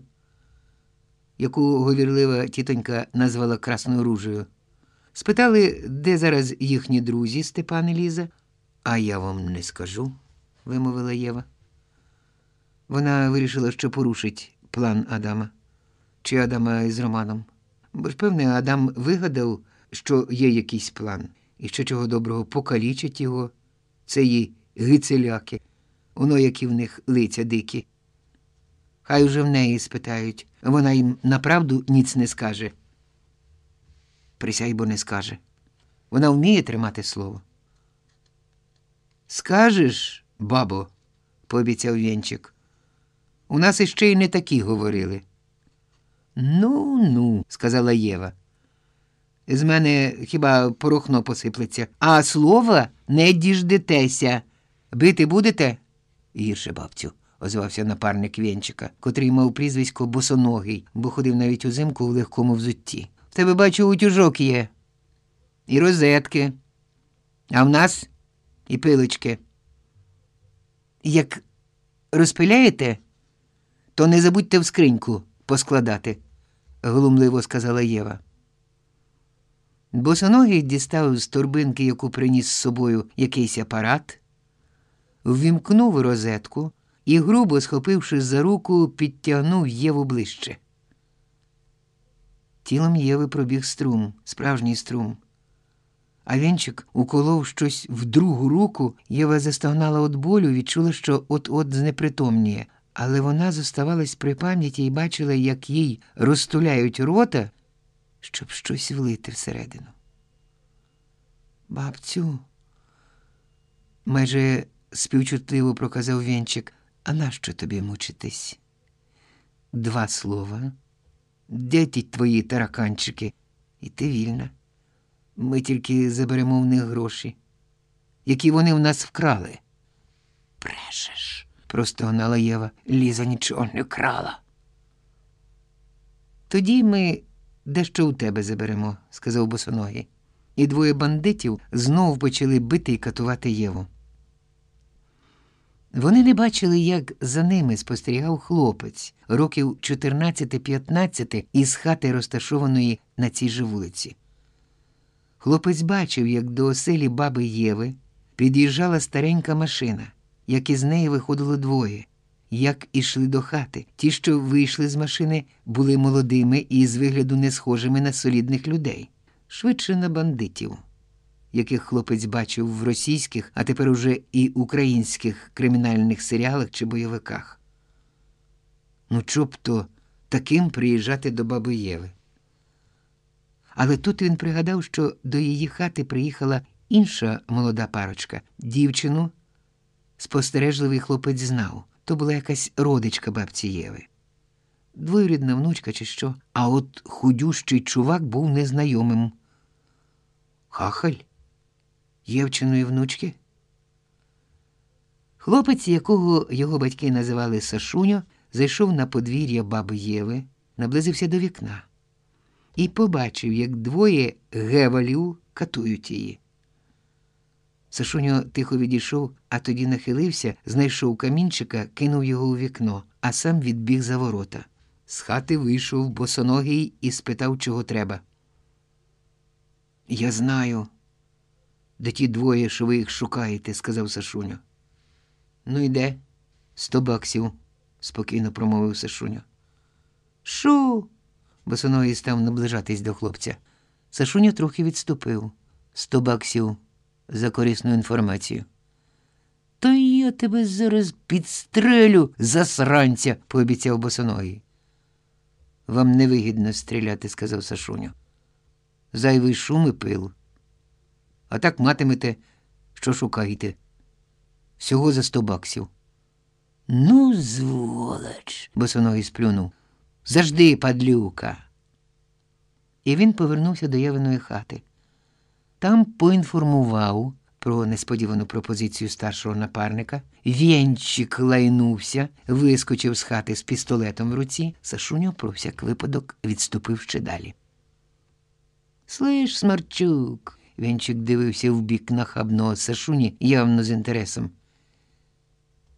яку говірлива тітонька назвала Красною ружею. Спитали, де зараз їхні друзі, Степан і Ліза. А я вам не скажу, вимовила Єва. Вона вирішила, що порушить план Адама чи Адама із Романом. Бо ж, певне, Адам вигадав, що є якийсь план, і що чого доброго покалічать його, її гицеляки, воно, які в них лиця дикі. Хай уже в неї спитають, вона їм направду ніц не скаже. Присяй, бо не скаже. Вона вміє тримати слово. Скажеш, бабо, пообіцяв Вєнчик. У нас іще й не такі говорили. Ну, ну, сказала Єва. З мене хіба порохно посиплеться, а слова не діждетеся. Бити будете? Гірше, бабцю, озвався напарник Вєнчика, котрий мав прізвисько босоногий, бо ходив навіть узимку в легкому взутті. В тебе, бачу, утюжок є. І розетки. А в нас і пилочки. Як розпиляєте, то не забудьте в скриньку поскладати, глумливо сказала Єва. Босоногий дістав з торбинки, яку приніс з собою якийсь апарат, ввімкнув розетку і, грубо схопивши за руку, підтягнув Єву ближче. Тілом Єви пробіг струм, справжній струм. А вінчик уколов щось в другу руку, Єва застогнала від болю, відчула, що от-от знепритомніє, але вона зоставалась при пам'яті і бачила, як їй розтуляють рота, щоб щось влити всередину. Бабцю, майже співчутливо проказав Вінчик, а нащо тобі мучитись? Два слова. Де ті твої тараканчики? І ти вільна. Ми тільки заберемо в них гроші, які вони в нас вкрали. Брешеш, простогнала Єва. Ліза нічого не крала. Тоді ми дещо у тебе заберемо, сказав босоногий. І двоє бандитів знову почали бити і катувати Єву. Вони не бачили, як за ними спостерігав хлопець років 14-15 із хати, розташованої на цій же вулиці. Хлопець бачив, як до оселі баби Єви під'їжджала старенька машина, як із неї виходило двоє, як ішли до хати. Ті, що вийшли з машини, були молодими і з вигляду не схожими на солідних людей, швидше на бандитів яких хлопець бачив в російських, а тепер уже і українських кримінальних серіалах чи бойовиках. Ну, чоб то таким приїжджати до баби Єви. Але тут він пригадав, що до її хати приїхала інша молода парочка, дівчину. Спостережливий хлопець знав то була якась родичка бабці Єви. Двоюрідна внучка, чи що, а от худющий чувак був незнайомим. Хахаль? Євчиної внучки? Хлопець, якого його батьки називали Сашуньо, зайшов на подвір'я баби Єви, наблизився до вікна і побачив, як двоє гевалів катують її. Сашуньо тихо відійшов, а тоді нахилився, знайшов камінчика, кинув його у вікно, а сам відбіг за ворота. З хати вийшов босоногий і спитав, чого треба. Я знаю, де ті двоє, що ви їх шукаєте, сказав Сашуню. Ну і де? Сто баксів, спокійно промовив Сашуню. Шу. Босоногий став наближатись до хлопця. Сашуня трохи відступив. Сто баксів за корисну інформацію. То я тебе зараз підстрелю, засранця, пообіцяв босоногий. Вам невигідно стріляти, сказав Сашуню. Зайвий шум і пил а так матимете, що шукаєте. Всього за сто баксів. Ну, зволоч, босоногий сплюнув. Завжди, падлюка. І він повернувся до явиної хати. Там поінформував про несподівану пропозицію старшого напарника. Вєнчик лайнувся, вискочив з хати з пістолетом в руці. Сашуньо про всяк випадок відступив ще далі. Слиш, Смарчук, Венчик дивився в бік нахабного Сашуні явно з інтересом.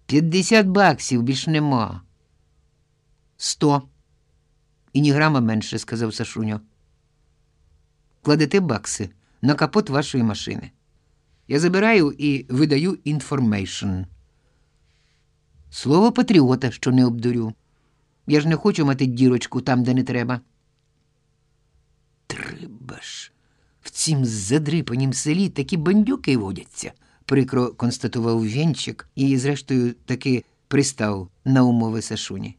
П'ятдесят баксів більш нема. Сто. І ні грама менше, сказав Сашуньо. Кладете бакси на капот вашої машини. Я забираю і видаю information. Слово патріота, що не обдурю. Я ж не хочу мати дірочку там, де не треба. Треба ж. В цім задрипанім селі такі бандюки водяться, прикро констатував Вєнчик і, зрештою, таки пристав на умови Сашуні.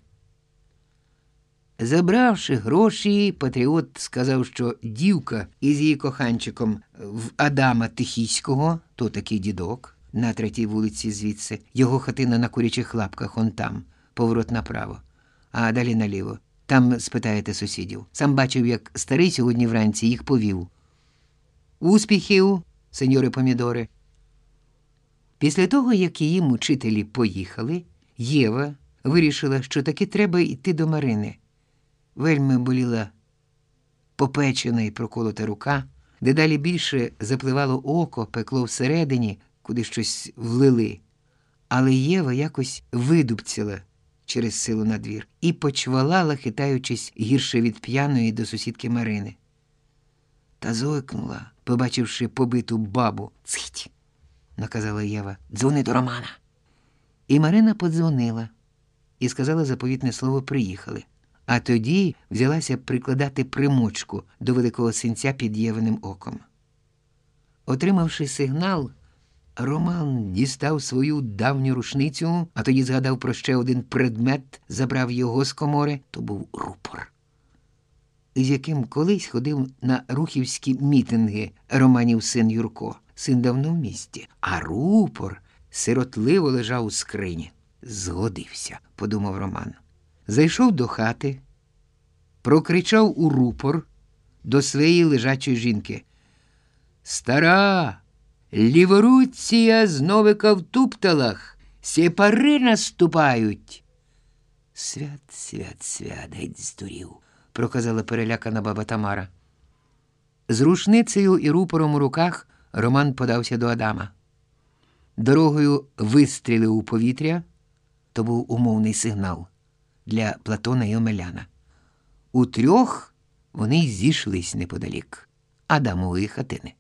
Забравши гроші, Патріот сказав, що дівка із її коханчиком в Адама Тихіського, то такий дідок, на третій вулиці звідси, його хатина на курячих лапках, он там, поворот направо, а далі наліво. Там спитаєте сусідів. Сам бачив, як старий сьогодні вранці їх повів. Успіхів, сеньори помідори. Після того, як її мучителі поїхали, Єва вирішила, що таки треба йти до Марини. Вельми боліла попечена і проколота рука, дедалі більше запливало око, пекло всередині, куди щось влили. Але Єва якось видубцяла через силу на двір і почвалала, хитаючись гірше від п'яної до сусідки Марини. Та зойкнула, побачивши побиту бабу. Цить, наказала Єва, дзвони до Романа. І Марина подзвонила і сказала заповітне слово приїхали. А тоді взялася прикладати примочку до великого синця під Євиним оком. Отримавши сигнал, Роман дістав свою давню рушницю, а тоді згадав про ще один предмет, забрав його з комори, то був рупор, з яким колись ходив на рухівські мітинги Романів син Юрко. Син давно в місті, а рупор сиротливо лежав у скрині. Згодився, подумав Роман. Зайшов до хати, прокричав у рупор до своєї лежачої жінки. Стара, ліворуція зновика в тупталах, сепари наступають. Свят, свят, свят, геть здурів, проказала перелякана баба Тамара. З рушницею і рупором у руках Роман подався до Адама. Дорогою вистрілив у повітря, то був умовний сигнал для Платона і Омеляна. У трьох вони зійшлись неподалік Адамової хатини.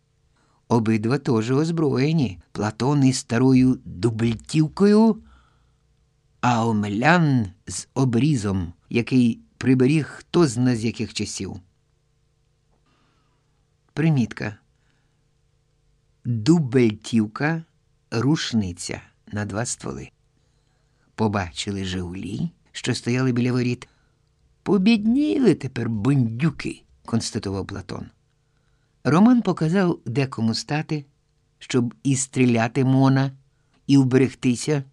Обидва теж озброєні Платон із старою дубльтівкою, а Омелян з обрізом, який приберіг хто зна з яких часів. Примітка. Дубельтівка рушниця на два стволи. Побачили Жигулі, що стояли біля воріт. Побідніли тепер бандюки, констатував Платон. Роман показав декому стати, щоб і стріляти мона, і вберегтися,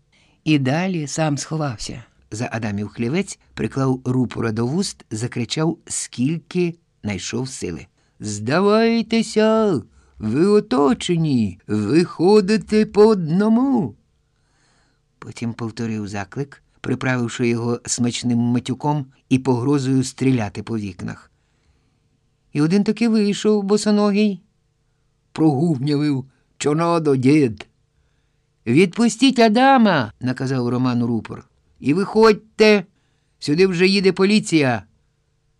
і далі сам сховався. За Адамів хлівець приклав рупора до вуст, закричав, скільки найшов сили. Здавайтеся, ви оточені, виходите по одному. Потім повторив заклик, приправивши його смачним матюком і погрозою стріляти по вікнах. І один таки вийшов босоногий, прогувнявив чонодо дід. Відпустіть Адама, наказав Роман Рупор. І виходьте, сюди вже їде поліція.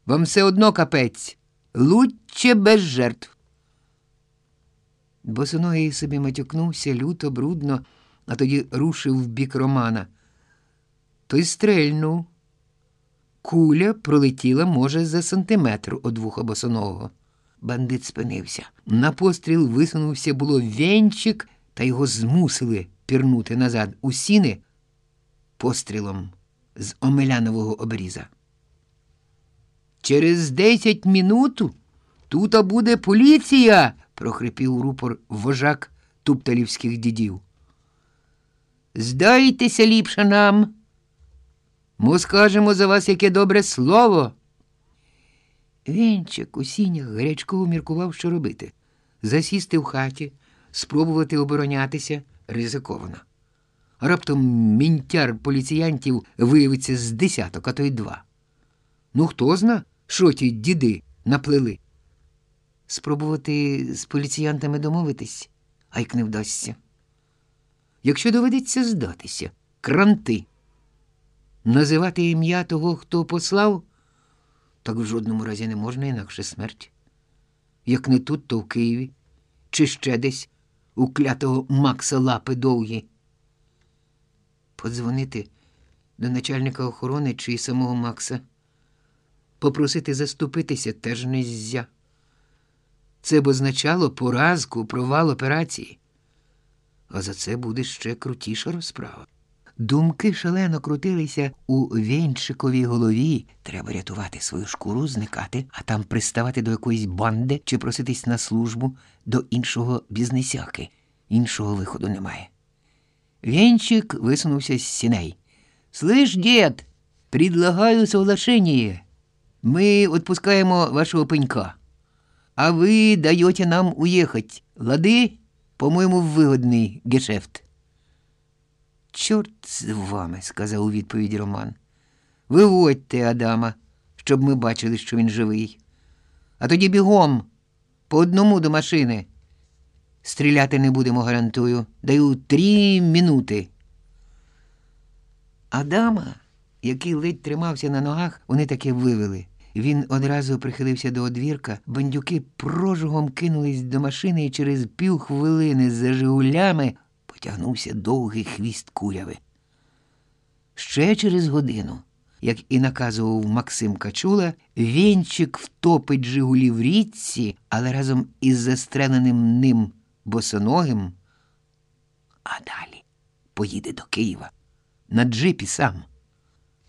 Вам все одно капець. Лучше без жертв. Босоногий собі матюкнувся люто, брудно, а тоді рушив в бік Романа. Той стрельнув. Куля пролетіла, може, за сантиметр од вуха босоного. Бандит спинився. На постріл висунувся було венчик, та його змусили пірнути назад у сіни пострілом з омелянового обріза. Через десять минут тута буде поліція, прохрипів рупор вожак тупталівських дідів. Здайтеся ліпше нам. Ми скажемо за вас яке добре слово. Венчик у сінях гарячково міркував, що робити. Засісти в хаті, спробувати оборонятися ризиковано. Раптом мінтяр поліціянтів виявиться з десяток, а то й два. Ну, хто зна, що ті діди наплели? Спробувати з поліціянтами домовитись, а як не вдасться. Якщо доведеться здатися, кранти. Називати ім'я того, хто послав, так в жодному разі не можна інакше смерть. Як не тут, то в Києві, чи ще десь у клятого Макса лапи довгі. Подзвонити до начальника охорони чи самого Макса, попросити заступитися теж не ззя. Це б означало поразку, провал операції. А за це буде ще крутіша розправа. Думки шалено крутилися у Вєнчиковій голові. Треба рятувати свою шкуру, зникати, а там приставати до якоїсь банди чи проситись на службу до іншого бізнесяки. Іншого виходу немає. Венчик висунувся з сіней. Слышь, дед, предлагаю соглашение. Мы отпускаємо вашого пенька, а ви даєте нам уехать. Лады, по-моєму, вигодний гешефт. Чорт з вами, сказав у відповідь Роман. Виводьте Адама, щоб ми бачили, що він живий. А тоді бігом, по одному до машини. Стріляти не будемо, гарантую. Даю три минути. Адама, який ледь тримався на ногах, вони таки вивели. Він одразу прихилився до одвірка, бандюки прожугом кинулись до машини і через півхвилини за Жигулями потягнувся довгий хвіст куряви. Ще через годину, як і наказував Максим Качула, вінчик втопить Жигулі в річці, але разом із застреленим ним босоногим, а далі поїде до Києва на джипі сам.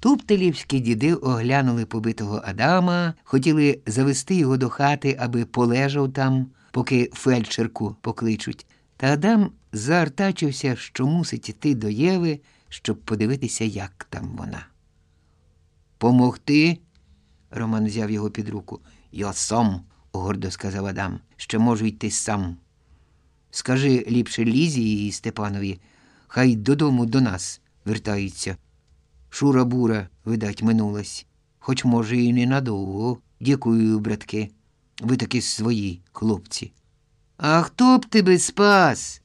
Туптелівські діди оглянули побитого Адама, хотіли завести його до хати, аби полежав там, поки фельдшерку покличуть. Та Адам заартачився, що мусить іти до Єви, щоб подивитися, як там вона. Помогти? Роман взяв його під руку. Я сам, гордо сказав Адам, ще можу йти сам. Скажи ліпше Лізі і Степанові, хай додому до нас вертаються. Шура бура, видать, минулась. Хоч, може, і ненадовго. Дякую, братки. Ви таки свої, хлопці. А хто б тебе спас?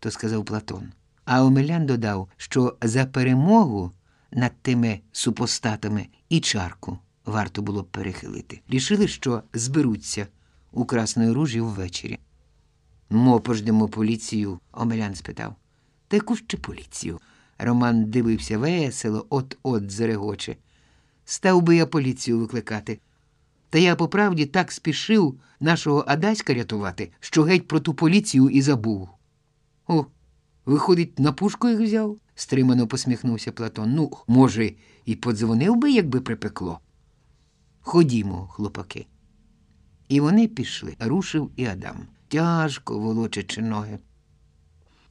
То сказав Платон. А Омелян додав, що за перемогу над тими супостатами і чарку варто було б перехилити. Рішили, що зберуться у Красної Ружі ввечері. Мо пождемо поліцію, Омелян спитав. Та яку ще поліцію? Роман дивився весело, от-от зарегоче. Став би я поліцію викликати. Та я по правді так спішив нашого Адаська рятувати, що геть про ту поліцію і забув. О, виходить, на пушку їх взяв? стримано посміхнувся Платон. Ну, може, і подзвонив би, якби припекло. Ходімо, хлопаки. І вони пішли, рушив і Адам, тяжко волочачи ноги.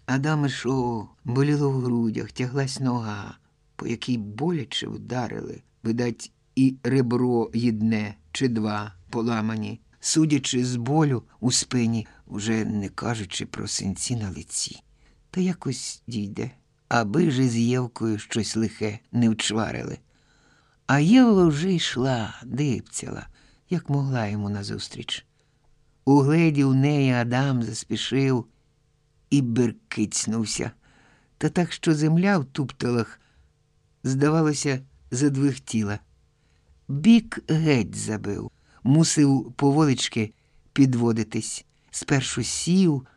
Адам ішов, боліло в грудях, тяглась нога, по якій боляче вдарили, видать, і ребро їдне чи два поламані, судячи з болю у спині, уже не кажучи про синці на лиці. Та якось дійде, аби же з Євкою щось лихе не вчварили. А Єва вже йшла, дипцяла, як могла йому назустріч. Угледів неї Адам заспішив і беркицнувся, та так, що земля в тупталах, здавалося, задвихтіла. Бік геть забив, мусив поволички підводитись. Спершу сів,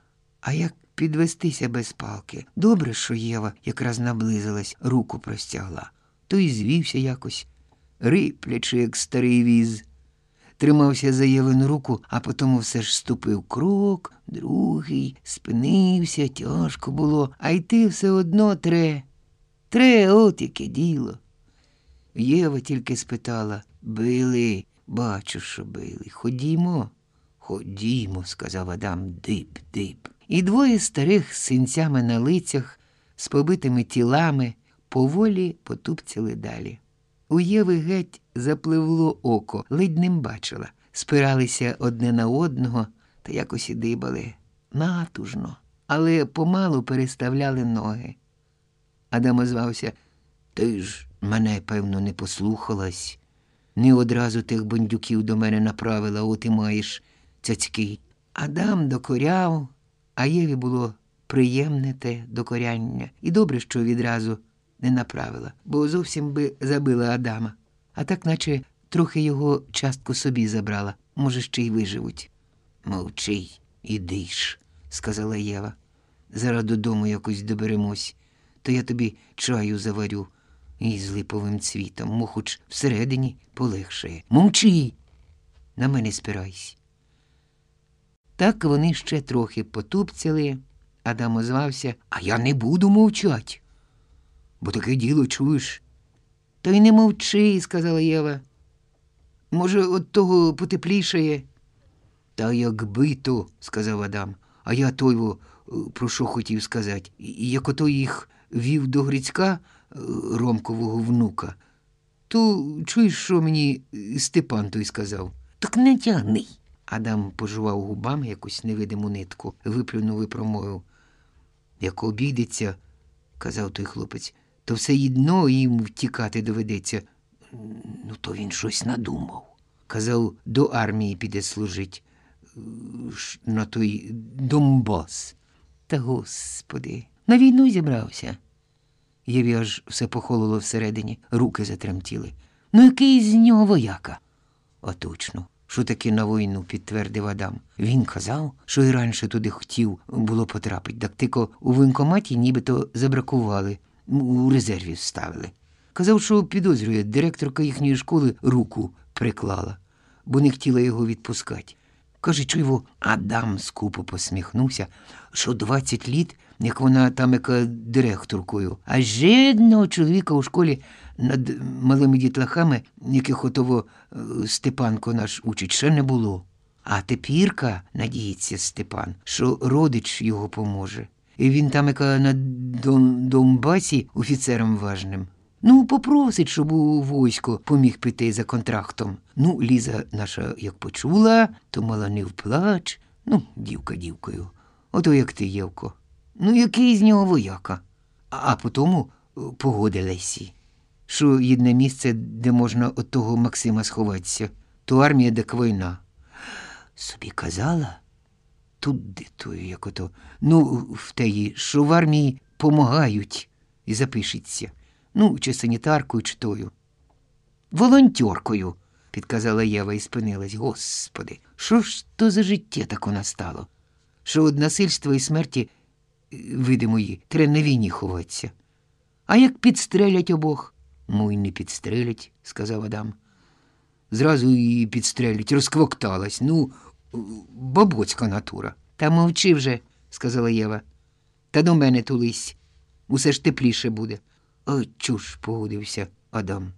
а як підвестися без палки. Добре, що Єва якраз наблизилась, руку простягла, то й звівся якось, риплячи, як старий віз. Тримався за Євину руку, а потім все ж ступив крок, другий, спинився, тяжко було, а йти все одно тре. Тре, от яке діло. Єва тільки спитала били, бачу, що били. Ходімо. Ходімо, сказав Адам, диб, диб. І двоє старих з синцями на лицях, з побитими тілами, поволі потупцяли далі. У Єви геть запливло око, ледь ним бачила. Спиралися одне на одного та якось і дибали. Натужно, але помалу переставляли ноги. Адам озвався Ти ж мене, певно, не послухалась. Не одразу тих бандюків до мене направила, от і маєш цяцьки. Адам докоряв, а Єві було приємне те докоряння. І добре, що відразу не направила, бо зовсім би забила Адама, а так, наче трохи його частку собі забрала, може, ще й виживуть. Мовчи, іди ж, сказала Єва. Зараз додому якось доберемось, то я тобі чаю заварю із липовим цвітом, мо хоч всередині полегшає. Мовчи, на мене спирайся. Так вони ще трохи потупцяли. Адам озвався, а я не буду мовчать. Бо таке діло чуєш. Та й не мовчи, сказала Єва. Може, от того потеплішає. Та якби то, сказав Адам, а я той про що хотів сказати. Як ото їх вів до Грицька Ромкового внука, то чуєш, що мені Степан той сказав? Так не тягни. Адам пожував губами якусь невидиму нитку, виплюнув і промовив. Як обійдеться, казав той хлопець, то все одно їм втікати доведеться. Ну, то він щось надумав. Казав, до армії піде служить на той Донбас. Та господи, на війну зібрався. Єві аж все похололо всередині, руки затремтіли. Ну, який з нього вояка? А точно, що таки на війну, підтвердив Адам. Він казав, що і раніше туди хотів було потрапити, так тільки у воєнкоматі нібито забракували, у резерві ставили. Казав, що підозрює, директорка їхньої школи руку приклала, бо не хотіла його відпускати. Каже, його Адам скупо посміхнувся, що 20 літ, як вона там яка директоркою, а жодного чоловіка у школі над малими дітлахами, яких отово е, Степанко наш учить, ще не було. А тепірка, надіється Степан, що родич його поможе. І він там яка на Дон- Донбасі офіцером важним. Ну, попросить, щоб у військо поміг піти за контрактом. Ну, Ліза наша як почула, то мала не вплач. Ну, дівка дівкою. Ото як ти, Євко. Ну, який з нього вояка. А, а е, погодилися, що єдне місце, де можна от того Максима сховатися, то армія, дек війна. Собі казала, туди то, як ото, ну, в теї, що в армії помагають і запишеться. Ну, чи санітаркою, чи тою. Волонтеркою, підказала Єва і спинилась. Господи, що ж то за життя так у нас стало? Що од насильства і смерті, е, видимої, треба на війні ховатися. А як підстрелять обох? Ну, і не підстрелять, сказав Адам. Зразу її підстрелять, розквокталась. Ну, бабоцька натура. Та мовчи вже, сказала Єва. Та до мене тулись. Усе ж тепліше буде. Ой, чуж, погодився Адам.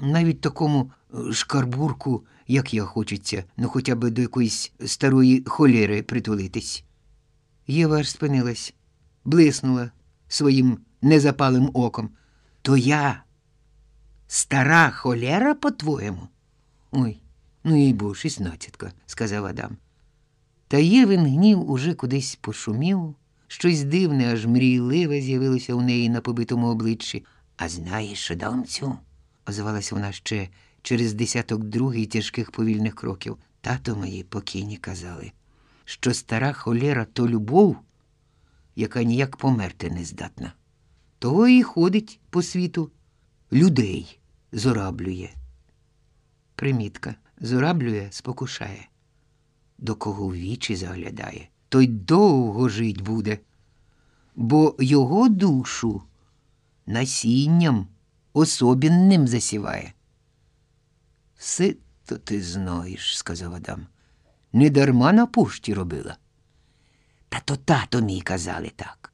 Навіть такому е, шкарбурку, як я хочеться, ну хоча б до якоїсь старої холєри притулитись. Єва аж спинилась, блиснула своїм незапалим оком. То я стара холєра, по-твоєму? Ой, ну їй був шістнадцятка, сказав Адам. Та Євин гнів уже кудись пошумів, щось дивне, аж мрійливе з'явилося у неї на побитому обличчі. А знаєш, Адамцю, озвалась вона ще через десяток другий тяжких повільних кроків. Тато мої покійні казали, що стара холєра то любов, яка ніяк померти не здатна. Того і ходить по світу, людей зораблює. Примітка зораблює, спокушає. До кого в вічі заглядає, той довго жить буде, бо його душу насінням особінним засіває. Все то ти знаєш, сказав Адам. Не дарма на пушті робила. Та то тато мій казали так.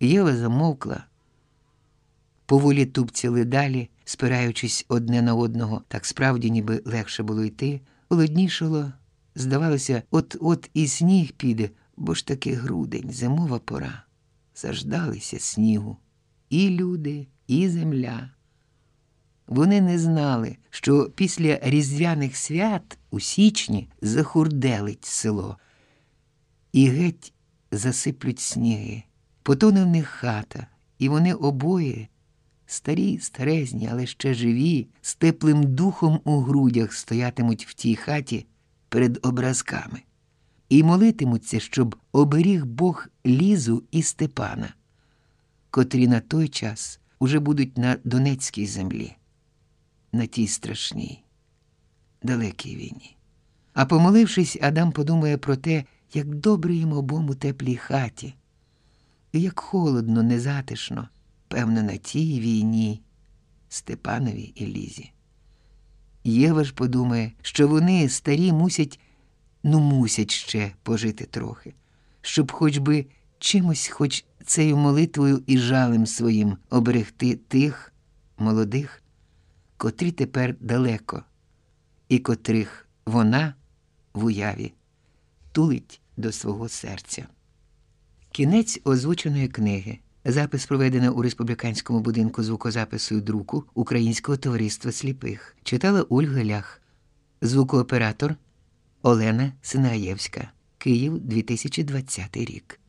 Єва замовкла, поволі тупціли далі, спираючись одне на одного, так справді ніби легше було йти, холоднішало, здавалося, от-от і сніг піде, бо ж таки грудень, зимова пора. Заждалися снігу і люди, і земля. Вони не знали, що після різдвяних свят у січні захурделить село, і геть засиплють сніги. Потоне в них хата, і вони обоє, старі, старезні, але ще живі, з теплим духом у грудях стоятимуть в тій хаті перед образками і молитимуться, щоб оберіг Бог Лізу і Степана, котрі на той час уже будуть на Донецькій землі, на тій страшній, далекій війні. А помолившись, Адам подумає про те, як добре їм обом у теплій хаті, і як холодно, незатишно, певно, на тій війні Степанові і Лізі. Єва ж подумає, що вони старі мусять, ну мусять ще пожити трохи, щоб хоч би чимось, хоч цією молитвою і жалем своїм оберегти тих молодих, котрі тепер далеко, і котрих вона в уяві тулить до свого серця. Кінець озвученої книги. Запис проведено у республіканському будинку звукозапису і друку Українського товариства сліпих. Читала Ольга Лях, звукооператор Олена Синаєвська, Київ, 2020 рік.